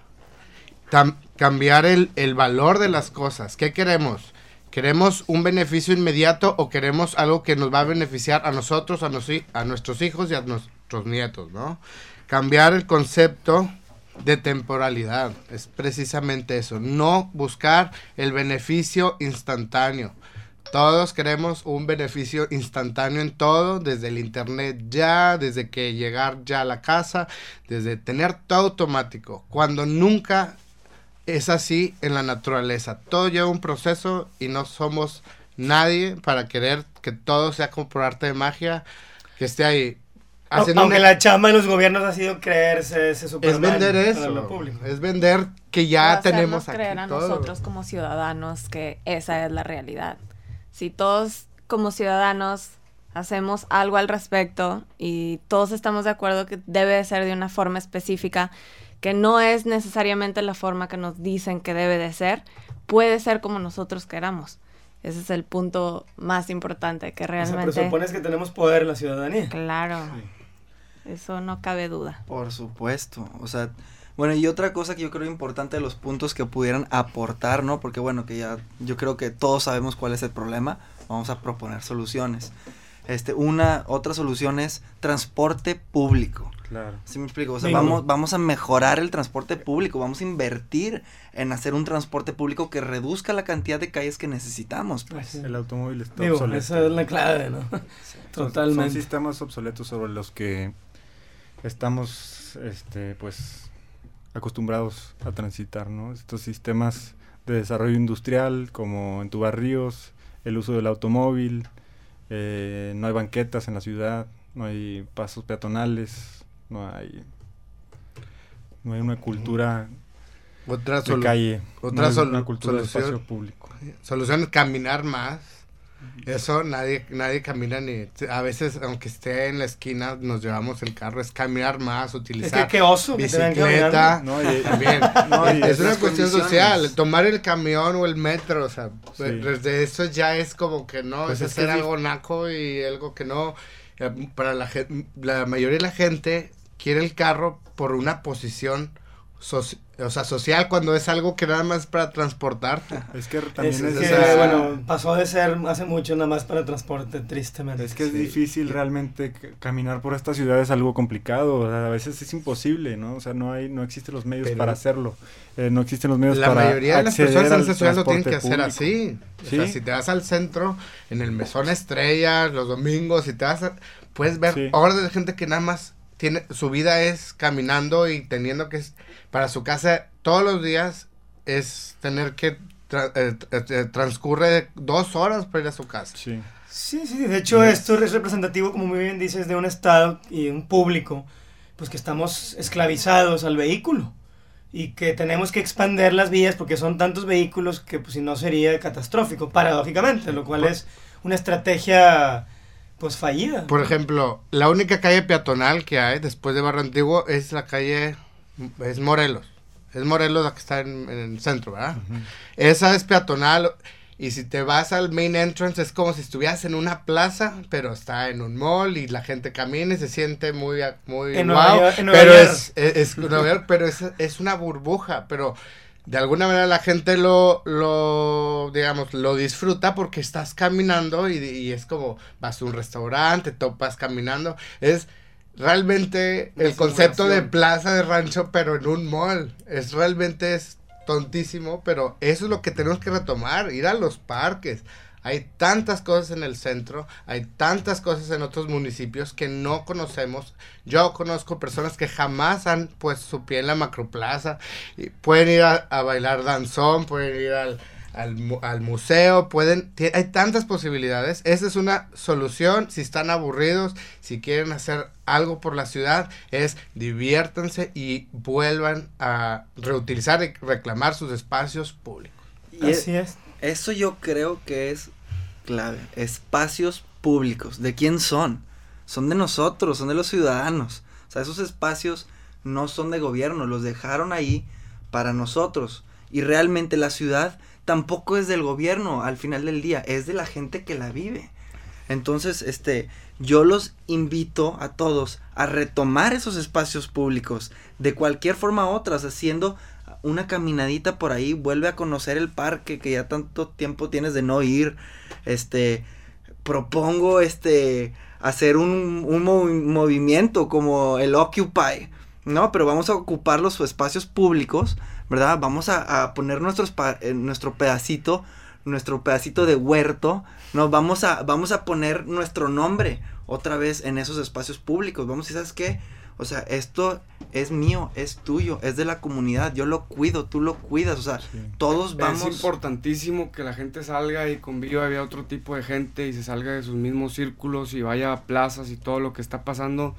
cambiar el, el, valor de las cosas. ¿Qué queremos? ¿Queremos un beneficio inmediato o queremos algo que nos va a beneficiar a nosotros, a, nos, a nuestros hijos y a nuestros nietos, ¿no? Cambiar el concepto de temporalidad. Es precisamente eso. No buscar el beneficio instantáneo. Todos queremos un beneficio instantáneo en todo, desde el internet ya, desde que llegar ya a la casa, desde tener todo automático, cuando nunca es así en la naturaleza. Todo lleva un proceso y no somos nadie para querer que todo sea como por arte de magia, que esté ahí. Aunque la chamba de los gobiernos ha sido creerse ese Superman Es vender eso. Es vender que ya tenemos aquí creer a nosotros como ciudadanos que esa es la realidad. Si todos como ciudadanos hacemos algo al respecto y todos estamos de acuerdo que debe ser de una forma específica, que no es necesariamente la forma que nos dicen que debe de ser, puede ser como nosotros queramos. Ese es el punto más importante, que realmente... O sea, presupones que tenemos poder en la ciudadanía. Claro. Eso no cabe duda. Por supuesto. O sea, bueno, y otra cosa que yo creo importante de los puntos que pudieran aportar, ¿no? Porque bueno, que ya yo creo que todos sabemos cuál es el problema. Vamos a proponer soluciones. Este, una, otra solución es transporte público. Claro. ¿Sí me explico? O sea, vamos, vamos a mejorar el transporte público, vamos a invertir en hacer un transporte público que reduzca la cantidad de calles que necesitamos. Pues. El automóvil está obsoleto. Esa es la clave, ¿no? Totalmente. Son sistemas obsoletos sobre los que estamos este pues acostumbrados a transitar, ¿no? Estos sistemas de desarrollo industrial como en ríos, el uso del automóvil, eh, no hay banquetas en la ciudad, no hay pasos peatonales, no hay no hay una cultura otra de calle, otra una cultura de espacio público. Solución es caminar más eso nadie, nadie camina ni. A veces, aunque esté en la esquina, nos llevamos el carro. Es caminar más, utilizar. Es que qué oso bicicleta. No, también. es una cuestión social. Tomar el camión o el metro, o sea, desde eso ya es como que no, pues es, hacer algo naco y algo que no. Eh, para la, la mayoría de la gente quiere el carro por una posición o sea, social cuando es algo que nada más para transportar. Es que también es, que, bueno, pasó de ser hace mucho nada más para transporte, tristemente. Es que es difícil realmente caminar por esta ciudad es algo complicado, a veces es imposible, ¿no? O sea, no hay no existen los medios para hacerlo. Eh, no existen los medios para La mayoría de las personas en esa ciudad lo tienen que hacer así. O sea, si te vas al centro en el Mesón Estrella los domingos, si te vas a, puedes ver horas de gente que nada más tiene su vida es caminando y teniendo que para su casa todos los días es tener que eh, eh, transcurre dos horas para ir a su casa. Sí. Sí, sí, de hecho esto es representativo, como muy bien dices, de un Estado y un público pues que estamos esclavizados al vehículo y que tenemos que expander las vías porque son tantos vehículos que pues, si no sería catastrófico, paradójicamente, lo cual es una estrategia pues fallida. Por ejemplo, la única calle peatonal que hay después de Barrio Antiguo es la calle, es Morelos. Es Morelos la que está en, en el centro, ¿verdad? Esa es peatonal. Y si te vas al main entrance es como si estuvieras en una plaza, pero está en un mall y la gente camina y se siente muy, muy En wow. York- en pero es, es, es Nueva York, pero es, es una burbuja, pero de alguna manera la gente lo, lo, digamos, lo disfruta porque estás caminando y, y es como vas a un restaurante, topas caminando, es realmente el concepto de plaza de rancho, pero en un mall, es realmente es tontísimo, pero eso es lo que tenemos que retomar, ir a los parques. Hay tantas cosas en el centro, hay tantas cosas en otros municipios que no conocemos. Yo conozco personas que jamás han puesto su pie en la macroplaza. Y pueden ir a, a bailar danzón, pueden ir al, al, al museo, pueden... Hay tantas posibilidades. Esa es una solución. Si están aburridos, si quieren hacer algo por la ciudad, es diviértanse y vuelvan a reutilizar y reclamar sus espacios públicos. Y es- Así es. Eso yo creo que es clave. Espacios públicos. ¿De quién son? Son de nosotros, son de los ciudadanos. O sea, esos espacios no son de gobierno, los dejaron ahí para nosotros. Y realmente la ciudad tampoco es del gobierno al final del día, es de la gente que la vive. Entonces, este, yo los invito a todos a retomar esos espacios públicos de cualquier forma u otra, o sea, haciendo una caminadita por ahí, vuelve a conocer el parque que ya tanto tiempo tienes de no ir. Este, propongo este hacer un, un movi- movimiento como el Occupy, ¿no? Pero vamos a ocupar los espacios públicos, ¿verdad? Vamos a, a poner nuestros pa- eh, nuestro pedacito, nuestro pedacito de huerto, ¿no? Vamos a, vamos a poner nuestro nombre otra vez en esos espacios públicos. Vamos, ¿y sabes qué? O sea, esto es mío, es tuyo, es de la comunidad, yo lo cuido, tú lo cuidas, o sea, todos vamos... Es importantísimo que la gente salga y conviva, había otro tipo de gente y se salga de sus mismos círculos y vaya a plazas y todo lo que está pasando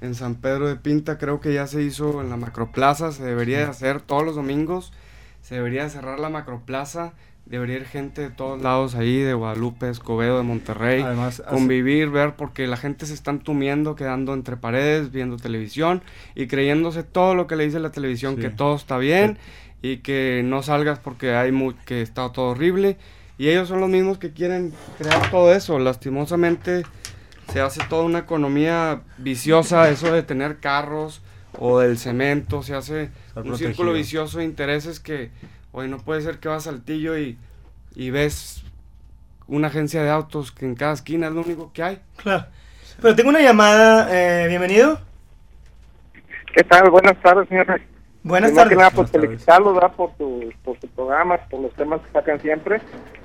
en San Pedro de Pinta. Creo que ya se hizo en la macroplaza, se debería de hacer todos los domingos, se debería de cerrar la macroplaza, debería ir gente de todos lados ahí, de Guadalupe, Escobedo, de Monterrey, Además, convivir, ver, porque la gente se está entumiendo, quedando entre paredes, viendo televisión y creyéndose todo lo que le dice la televisión, Sí. que todo está bien y que no salgas porque hay mu- que está todo horrible y ellos son los mismos que quieren crear todo eso lastimosamente se hace toda una economía viciosa eso de tener carros o del cemento se hace Estar un círculo vicioso de intereses que oye no puede ser que vas al Saltillo y, y ves una agencia de autos que en cada esquina es lo único que hay Claro. Pero tengo una llamada, eh, bienvenido. ¿Qué tal? Buenas tardes, señor. Buenas Primero que tardes. nada, pues por tu, por tu programa, por los temas que sacan siempre.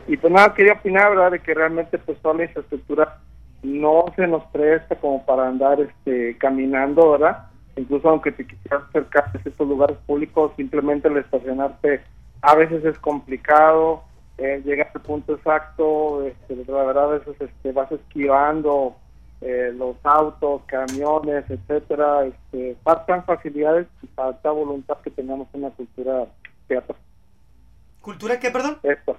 Y pues nada, quería opinar, ¿verdad? De que realmente pues toda la infraestructura no se nos presta como para andar este caminando, ¿verdad? Incluso aunque te quisieras acercar a estos lugares públicos, simplemente el estacionarte a veces es complicado, eh, llegas al punto exacto, este, la verdad a veces este, vas esquivando eh, los autos, camiones, etcétera, este, faltan facilidades y falta voluntad que tengamos una cultura peatonal. ¿Cultura qué, perdón? Esto.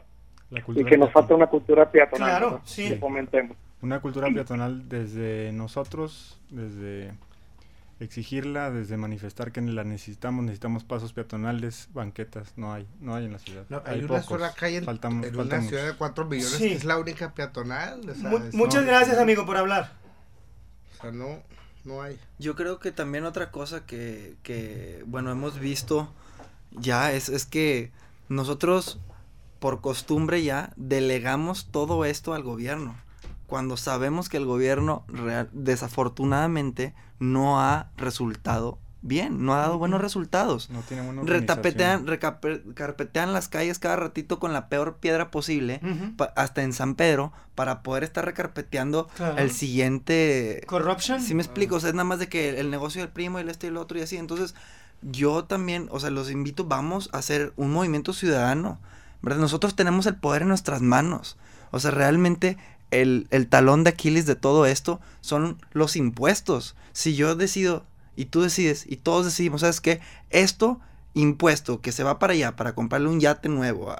La Y que nos falta una cultura peatonal. Claro, sí. Que fomentemos. Una cultura peatonal desde nosotros, desde exigirla, desde manifestar que la necesitamos, necesitamos pasos peatonales, banquetas, no hay, no hay en la ciudad. No, hay, una pocos, sola calle en, faltan- en faltan una ciudad de muchos. 4 millones Sí. que es la única peatonal. o sea, Mu- es- muchas no, gracias, amigo, por hablar. O sea, no, no hay. Yo creo que también otra cosa que, que bueno, hemos visto ya es, es que nosotros, por costumbre ya, delegamos todo esto al gobierno. Cuando sabemos que el gobierno real- desafortunadamente no ha resultado bien, no ha dado buenos resultados. No tiene buena Retapetean, organización. recape- carpetean las calles cada ratito con la peor piedra posible, hasta en San Pedro, para poder estar recarpeteando Claro. el siguiente Corruption. Sí me explico, o sea, es nada más de que el negocio del primo, el este y el otro y así. Entonces, yo también, o sea, los invito, vamos a hacer un movimiento ciudadano, ¿verdad? Nosotros tenemos el poder en nuestras manos. O sea, realmente el, el talón de Aquiles de todo esto son los impuestos. Si yo decido Y tú decides, y todos decidimos, ¿sabes qué? Esto impuesto que se va para allá para comprarle un yate nuevo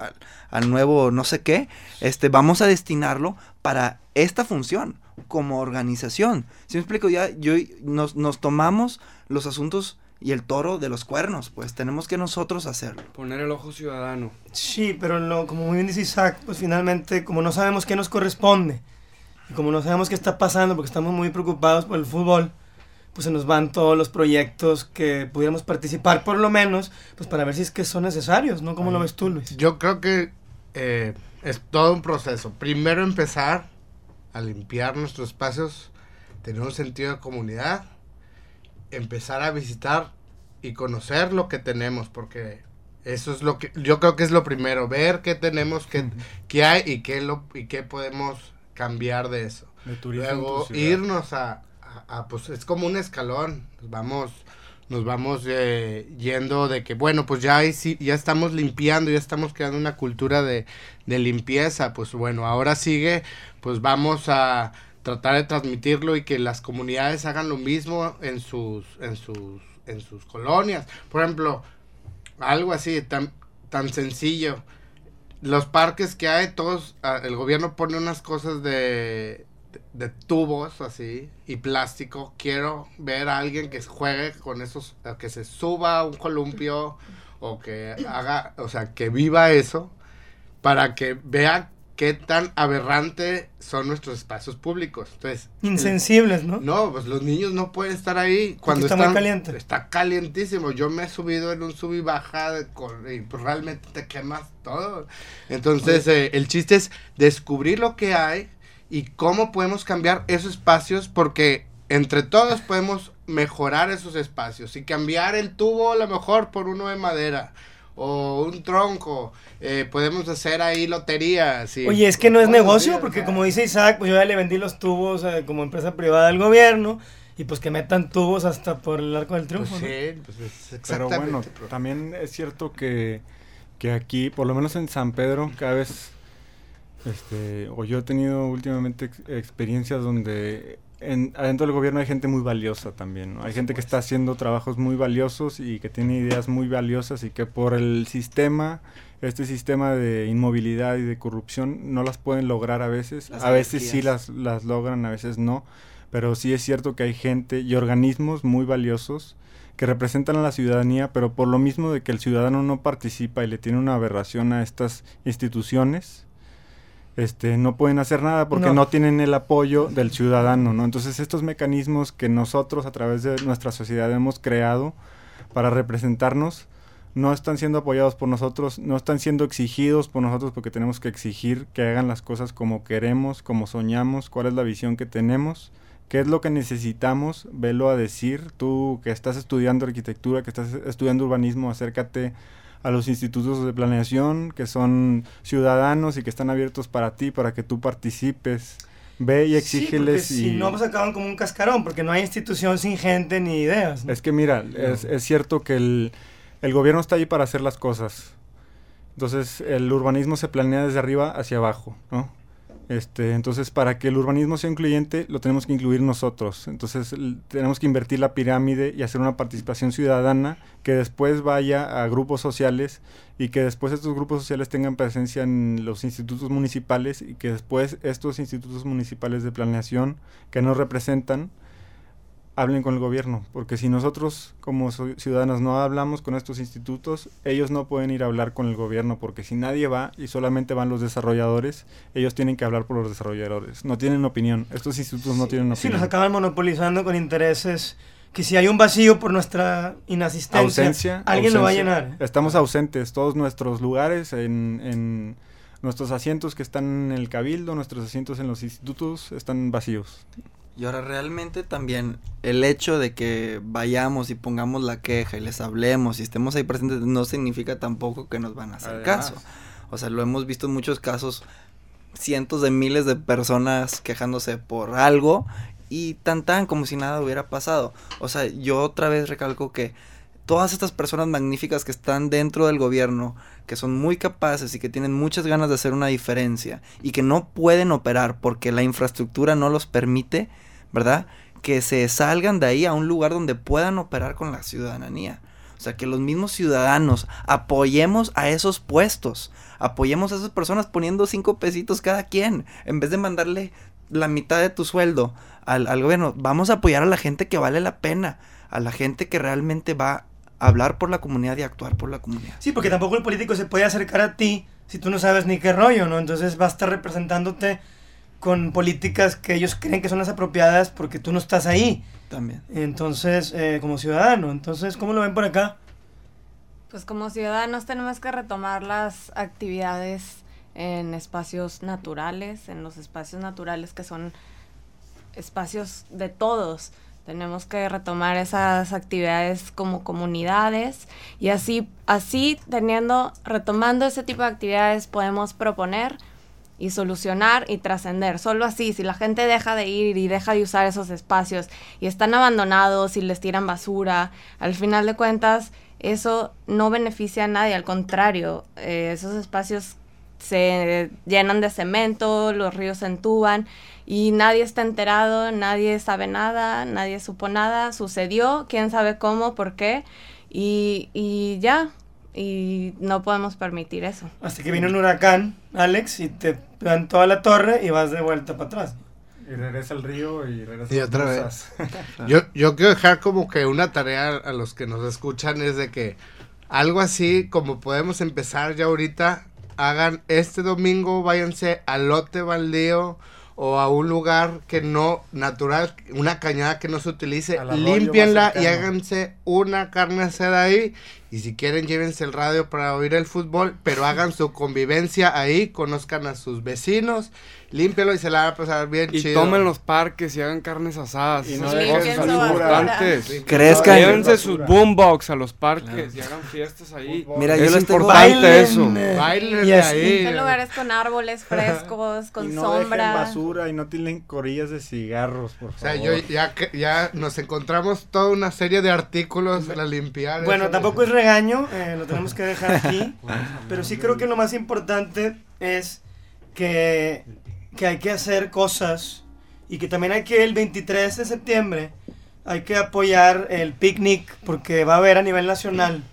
al, nuevo no sé qué, este, vamos a destinarlo para esta función como organización. Si me explico? Ya yo, nos, nos tomamos los asuntos y el toro de los cuernos, pues tenemos que nosotros hacerlo. Poner el ojo ciudadano. Sí, pero lo, como muy bien dice Isaac, pues finalmente como no sabemos qué nos corresponde, y como no sabemos qué está pasando porque estamos muy preocupados por el fútbol, pues se nos van todos los proyectos que pudiéramos participar por lo menos, pues para ver si es que son necesarios, ¿no? ¿Cómo lo ves tú, Luis? Yo creo que eh, es todo un proceso. Primero empezar a limpiar nuestros espacios, tener un sentido de comunidad, empezar a visitar y conocer lo que tenemos, porque eso es lo que yo creo que es lo primero, ver qué tenemos, qué, qué hay y qué, lo, y qué podemos cambiar de eso. De Luego irnos a, a- a, pues es como un escalón, nos vamos nos vamos eh, yendo de que bueno pues ya hay, sí, ya estamos limpiando ya estamos creando una cultura de, de limpieza pues bueno ahora sigue pues vamos a tratar de transmitirlo y que las comunidades hagan lo mismo en sus en sus en sus colonias por ejemplo algo así tan tan sencillo los parques que hay, todos, ah, el gobierno pone unas cosas de, de, tubos así y plástico. Quiero ver a alguien que juegue con esos, que se suba a un columpio o que haga, o sea, que viva eso para que vea qué tan aberrante son nuestros espacios públicos. Entonces, el- Insensibles, ¿no? no, pues los niños no pueden estar ahí cuando está muy están- caliente. Está calientísimo. Yo me he subido en un sub y baja de y pues realmente te quemas todo. Entonces, eh, el chiste es descubrir lo que hay y cómo podemos cambiar esos espacios porque entre todos podemos mejorar esos espacios y cambiar el tubo a lo mejor por uno de madera o un tronco. Eh, podemos hacer ahí loterías. y- Oye, es que no es negocio, porque como dice Isaac, pues yo ya le vendí los tubos eh, como empresa privada del gobierno, y pues que metan tubos hasta por el arco del pues triunfo. ¿no? sí, pues es Pero exactamente. bueno, profe. también es cierto que, que aquí, por lo menos en San Pedro, cada vez, este, o yo he tenido últimamente ex- experiencias donde en, adentro del gobierno hay gente muy valiosa también, ¿no? Hay gente que está haciendo trabajos muy valiosos y que tiene ideas muy valiosas y que por el sistema, este sistema de inmovilidad y de corrupción, no las pueden lograr a veces. Las a veces sí las, las logran, a veces no. Pero sí es cierto que hay gente y organismos muy valiosos que representan a la ciudadanía, pero por lo mismo de que el ciudadano no participa y le tiene una aberración a estas instituciones, este, no pueden hacer nada porque No. no. tienen el apoyo del ciudadano, ¿no? Entonces estos mecanismos que nosotros a través de nuestra sociedad hemos creado para representarnos no están siendo apoyados por nosotros, no están siendo exigidos por nosotros porque tenemos que exigir que hagan las cosas como queremos, como soñamos, cuál es la visión que tenemos, qué es lo que necesitamos, velo a decir, tú que estás estudiando arquitectura, que estás estudiando urbanismo, acércate a los institutos de planeación que son ciudadanos y que están abiertos para ti, para que tú participes. Ve y Sí, exígeles porque si y... no, pues acaban como un cascarón, porque no hay institución sin gente ni ideas. ¿no? Es que mira, es, es cierto que el, el gobierno está ahí para hacer las cosas. Entonces el urbanismo se planea desde arriba hacia abajo, ¿no? Este, entonces para que el urbanismo sea incluyente lo tenemos que incluir nosotros. Entonces tenemos que invertir la pirámide y hacer una participación ciudadana que después vaya a grupos sociales y que después estos grupos sociales tengan presencia en los institutos municipales y que después estos institutos municipales de planeación que nos representan hablen con el gobierno, porque si nosotros como ciudadanos no hablamos con estos institutos, ellos no pueden ir a hablar con el gobierno, porque si nadie va y solamente van los desarrolladores, ellos tienen que hablar por los desarrolladores, no tienen opinión, estos institutos no tienen Sí, opinión. nos acaban monopolizando con intereses que si hay un vacío por nuestra inasistencia, ausencia, alguien lo va a llenar. Estamos ausentes, todos nuestros lugares en, en nuestros asientos que están en el cabildo, nuestros asientos en los institutos están vacíos. Y ahora realmente también el hecho de que vayamos y pongamos la queja y les hablemos y estemos ahí presentes no significa tampoco que nos van a hacer Además. caso. O sea, lo hemos visto en muchos casos, cientos de miles de personas quejándose por algo y tan tan como si nada hubiera pasado. O sea, yo otra vez recalco que todas estas personas magníficas que están dentro del gobierno, que son muy capaces y que tienen muchas ganas de hacer una diferencia y que no pueden operar porque la infraestructura no los permite, ¿verdad? Que se salgan de ahí a un lugar donde puedan operar con la ciudadanía. O sea, que los mismos ciudadanos apoyemos a esos puestos, apoyemos a esas personas poniendo cinco pesitos cada quien, en vez de mandarle la mitad de tu sueldo al, al gobierno. Vamos a apoyar a la gente que vale la pena, a la gente que realmente va hablar por la comunidad y actuar por la comunidad. Sí, porque tampoco el político se puede acercar a ti si tú no sabes ni qué rollo, ¿no? Entonces va a estar representándote con políticas que ellos creen que son las apropiadas porque tú no estás ahí. También. Entonces, eh, como ciudadano, entonces, ¿cómo lo ven por acá? Pues como ciudadanos tenemos que retomar las actividades en espacios naturales, en los espacios naturales que son espacios de todos. Tenemos que retomar esas actividades como comunidades y así, así teniendo, retomando ese tipo de actividades podemos proponer y solucionar y trascender. Solo así, si la gente deja de ir y deja de usar esos espacios y están abandonados y les tiran basura, al final de cuentas eso no beneficia a nadie, al contrario, eh, esos espacios se llenan de cemento, los ríos se entuban y nadie está enterado, nadie sabe nada, nadie supo nada, sucedió, quién sabe cómo, por qué, y, y ya, y no podemos permitir eso. Hasta que viene un huracán, Alex, y te dan toda la torre y vas de vuelta para atrás. Y regresa al río y regresa Y otra cosas. vez. Yo, yo quiero dejar como que una tarea a los que nos escuchan es de que algo así como podemos empezar ya ahorita, hagan este domingo, váyanse al lote baldío o a un lugar que no, natural, una cañada que no se utilice, más y háganse una carne asada ahí. Y si quieren, llévense el radio para oír el fútbol, pero hagan su convivencia ahí, conozcan a sus vecinos, límpielo y se la van a pasar bien Y chido. tomen los parques y hagan carnes asadas. Y no dejen cosas importantes. Crezcan. Llévense sus boombox a los parques y hagan fiestas ahí. Mira, yo es les tengo- importante Bailen, eso. Bailen ahí. Son lugares con árboles frescos, con y no sombra. dejen basura y no tiren corillas de cigarros, por O sea, favor. yo ya, ya nos encontramos toda una serie de artículos para limpiar. Bueno, eso. tampoco es regaño, eh, lo tenemos que dejar aquí, pero sí creo que lo más importante es que, que hay que hacer cosas y que también hay que el 23 de septiembre hay que apoyar el picnic porque va a haber a nivel nacional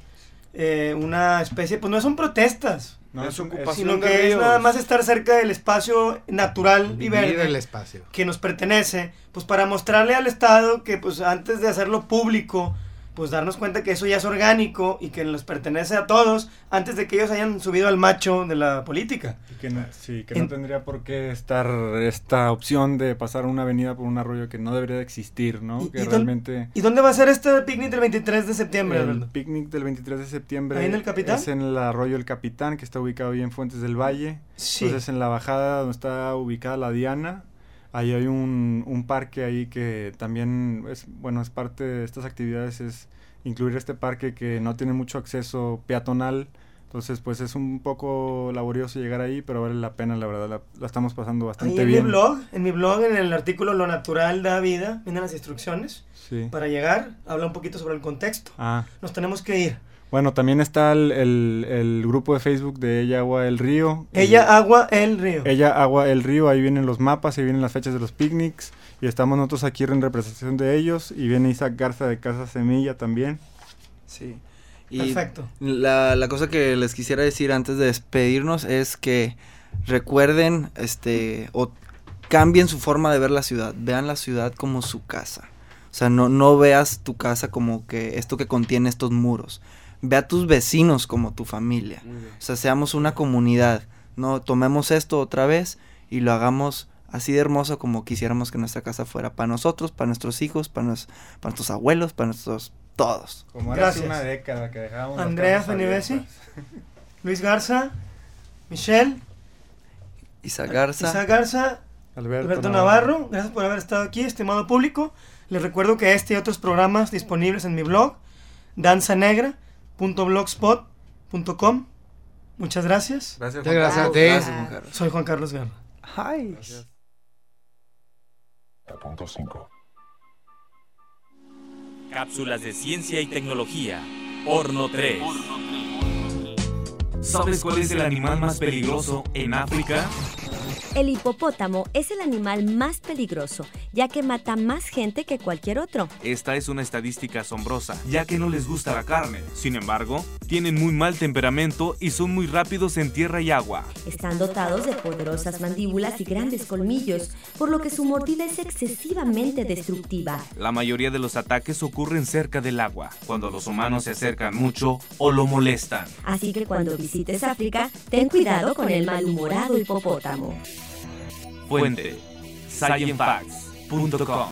eh, una especie, pues no son protestas, No, Es ocupación. sino de que es nada más estar cerca del espacio natural y Vivir verde el espacio. que nos pertenece, pues para mostrarle al Estado que pues antes de hacerlo público, pues darnos cuenta que eso ya es orgánico y que nos pertenece a todos antes de que ellos hayan subido al macho de la política. Y que no, sí, que En- no tendría por qué estar esta opción de pasar una avenida por un arroyo que no debería de existir, ¿no? Y- que y realmente... ¿Y dónde va a ser este picnic del 23 de septiembre? El Alberto? picnic del 23 de septiembre ¿Ahí en el Capitán? es en el arroyo El Capitán, que está ubicado ahí en Fuentes del Valle. Sí. Entonces en la bajada donde está ubicada la Diana, ahí hay un, un parque ahí que también es, bueno, es parte de estas actividades, es incluir este parque que no tiene mucho acceso peatonal. Entonces, pues es un poco laborioso llegar ahí, pero vale la pena, la verdad, la, la estamos pasando Ahí bastante en mi bien. blog, en mi blog, en el artículo Lo natural da vida, vienen las instrucciones Sí. para llegar, habla un poquito sobre el contexto. Ah, Nos tenemos que ir. Bueno, también está el, el- el grupo de Facebook de Ella Agua El Río. Ella, agua, el río. Ella Agua El Río, ahí vienen los mapas, ahí vienen las fechas de los picnics. Y estamos nosotros aquí en representación de ellos. Y viene Isaac Garza de Casa Semilla también. Sí. Y Perfecto. La, la cosa que les quisiera decir antes de despedirnos es que recuerden, este, o cambien su forma de ver la ciudad. Vean la ciudad como su casa. O sea, no, no veas tu casa como que esto que contiene estos muros. Ve a tus vecinos como tu familia. O sea, seamos una comunidad. No tomemos esto otra vez y lo hagamos así de hermoso como quisiéramos que nuestra casa fuera para nosotros, para nuestros hijos, para, nos- para nuestros abuelos, para nuestros todos. Como era hace Gracias. una década que dejábamos Andrea Fenivesi. Luis Garza, Michelle, Isaac Garza. Isaac Garza, Alberto, Alberto Navarro, gracias por haber estado aquí, estimado público. Les recuerdo que este y otros programas disponibles en mi blog, danzanegra.blogspot.com. Muchas gracias. Gracias, Juan gracias a Carlos. ti. Gracias, Juan Carlos. Soy Juan Carlos Guerra. 5. Cápsulas de ciencia y tecnología. Horno 3. ¿Sabes cuál es el animal más peligroso en África? El hipopótamo es el animal más peligroso ya que mata más gente que cualquier otro. Esta es una estadística asombrosa, ya que no les gusta la carne. Sin embargo, tienen muy mal temperamento y son muy rápidos en tierra y agua. Están dotados de poderosas mandíbulas y grandes colmillos, por lo que su mordida es excesivamente destructiva. La mayoría de los ataques ocurren cerca del agua, cuando los humanos se acercan mucho o lo molestan. Así que cuando visites África, ten cuidado con el malhumorado hipopótamo. Fuente: scienfacts.com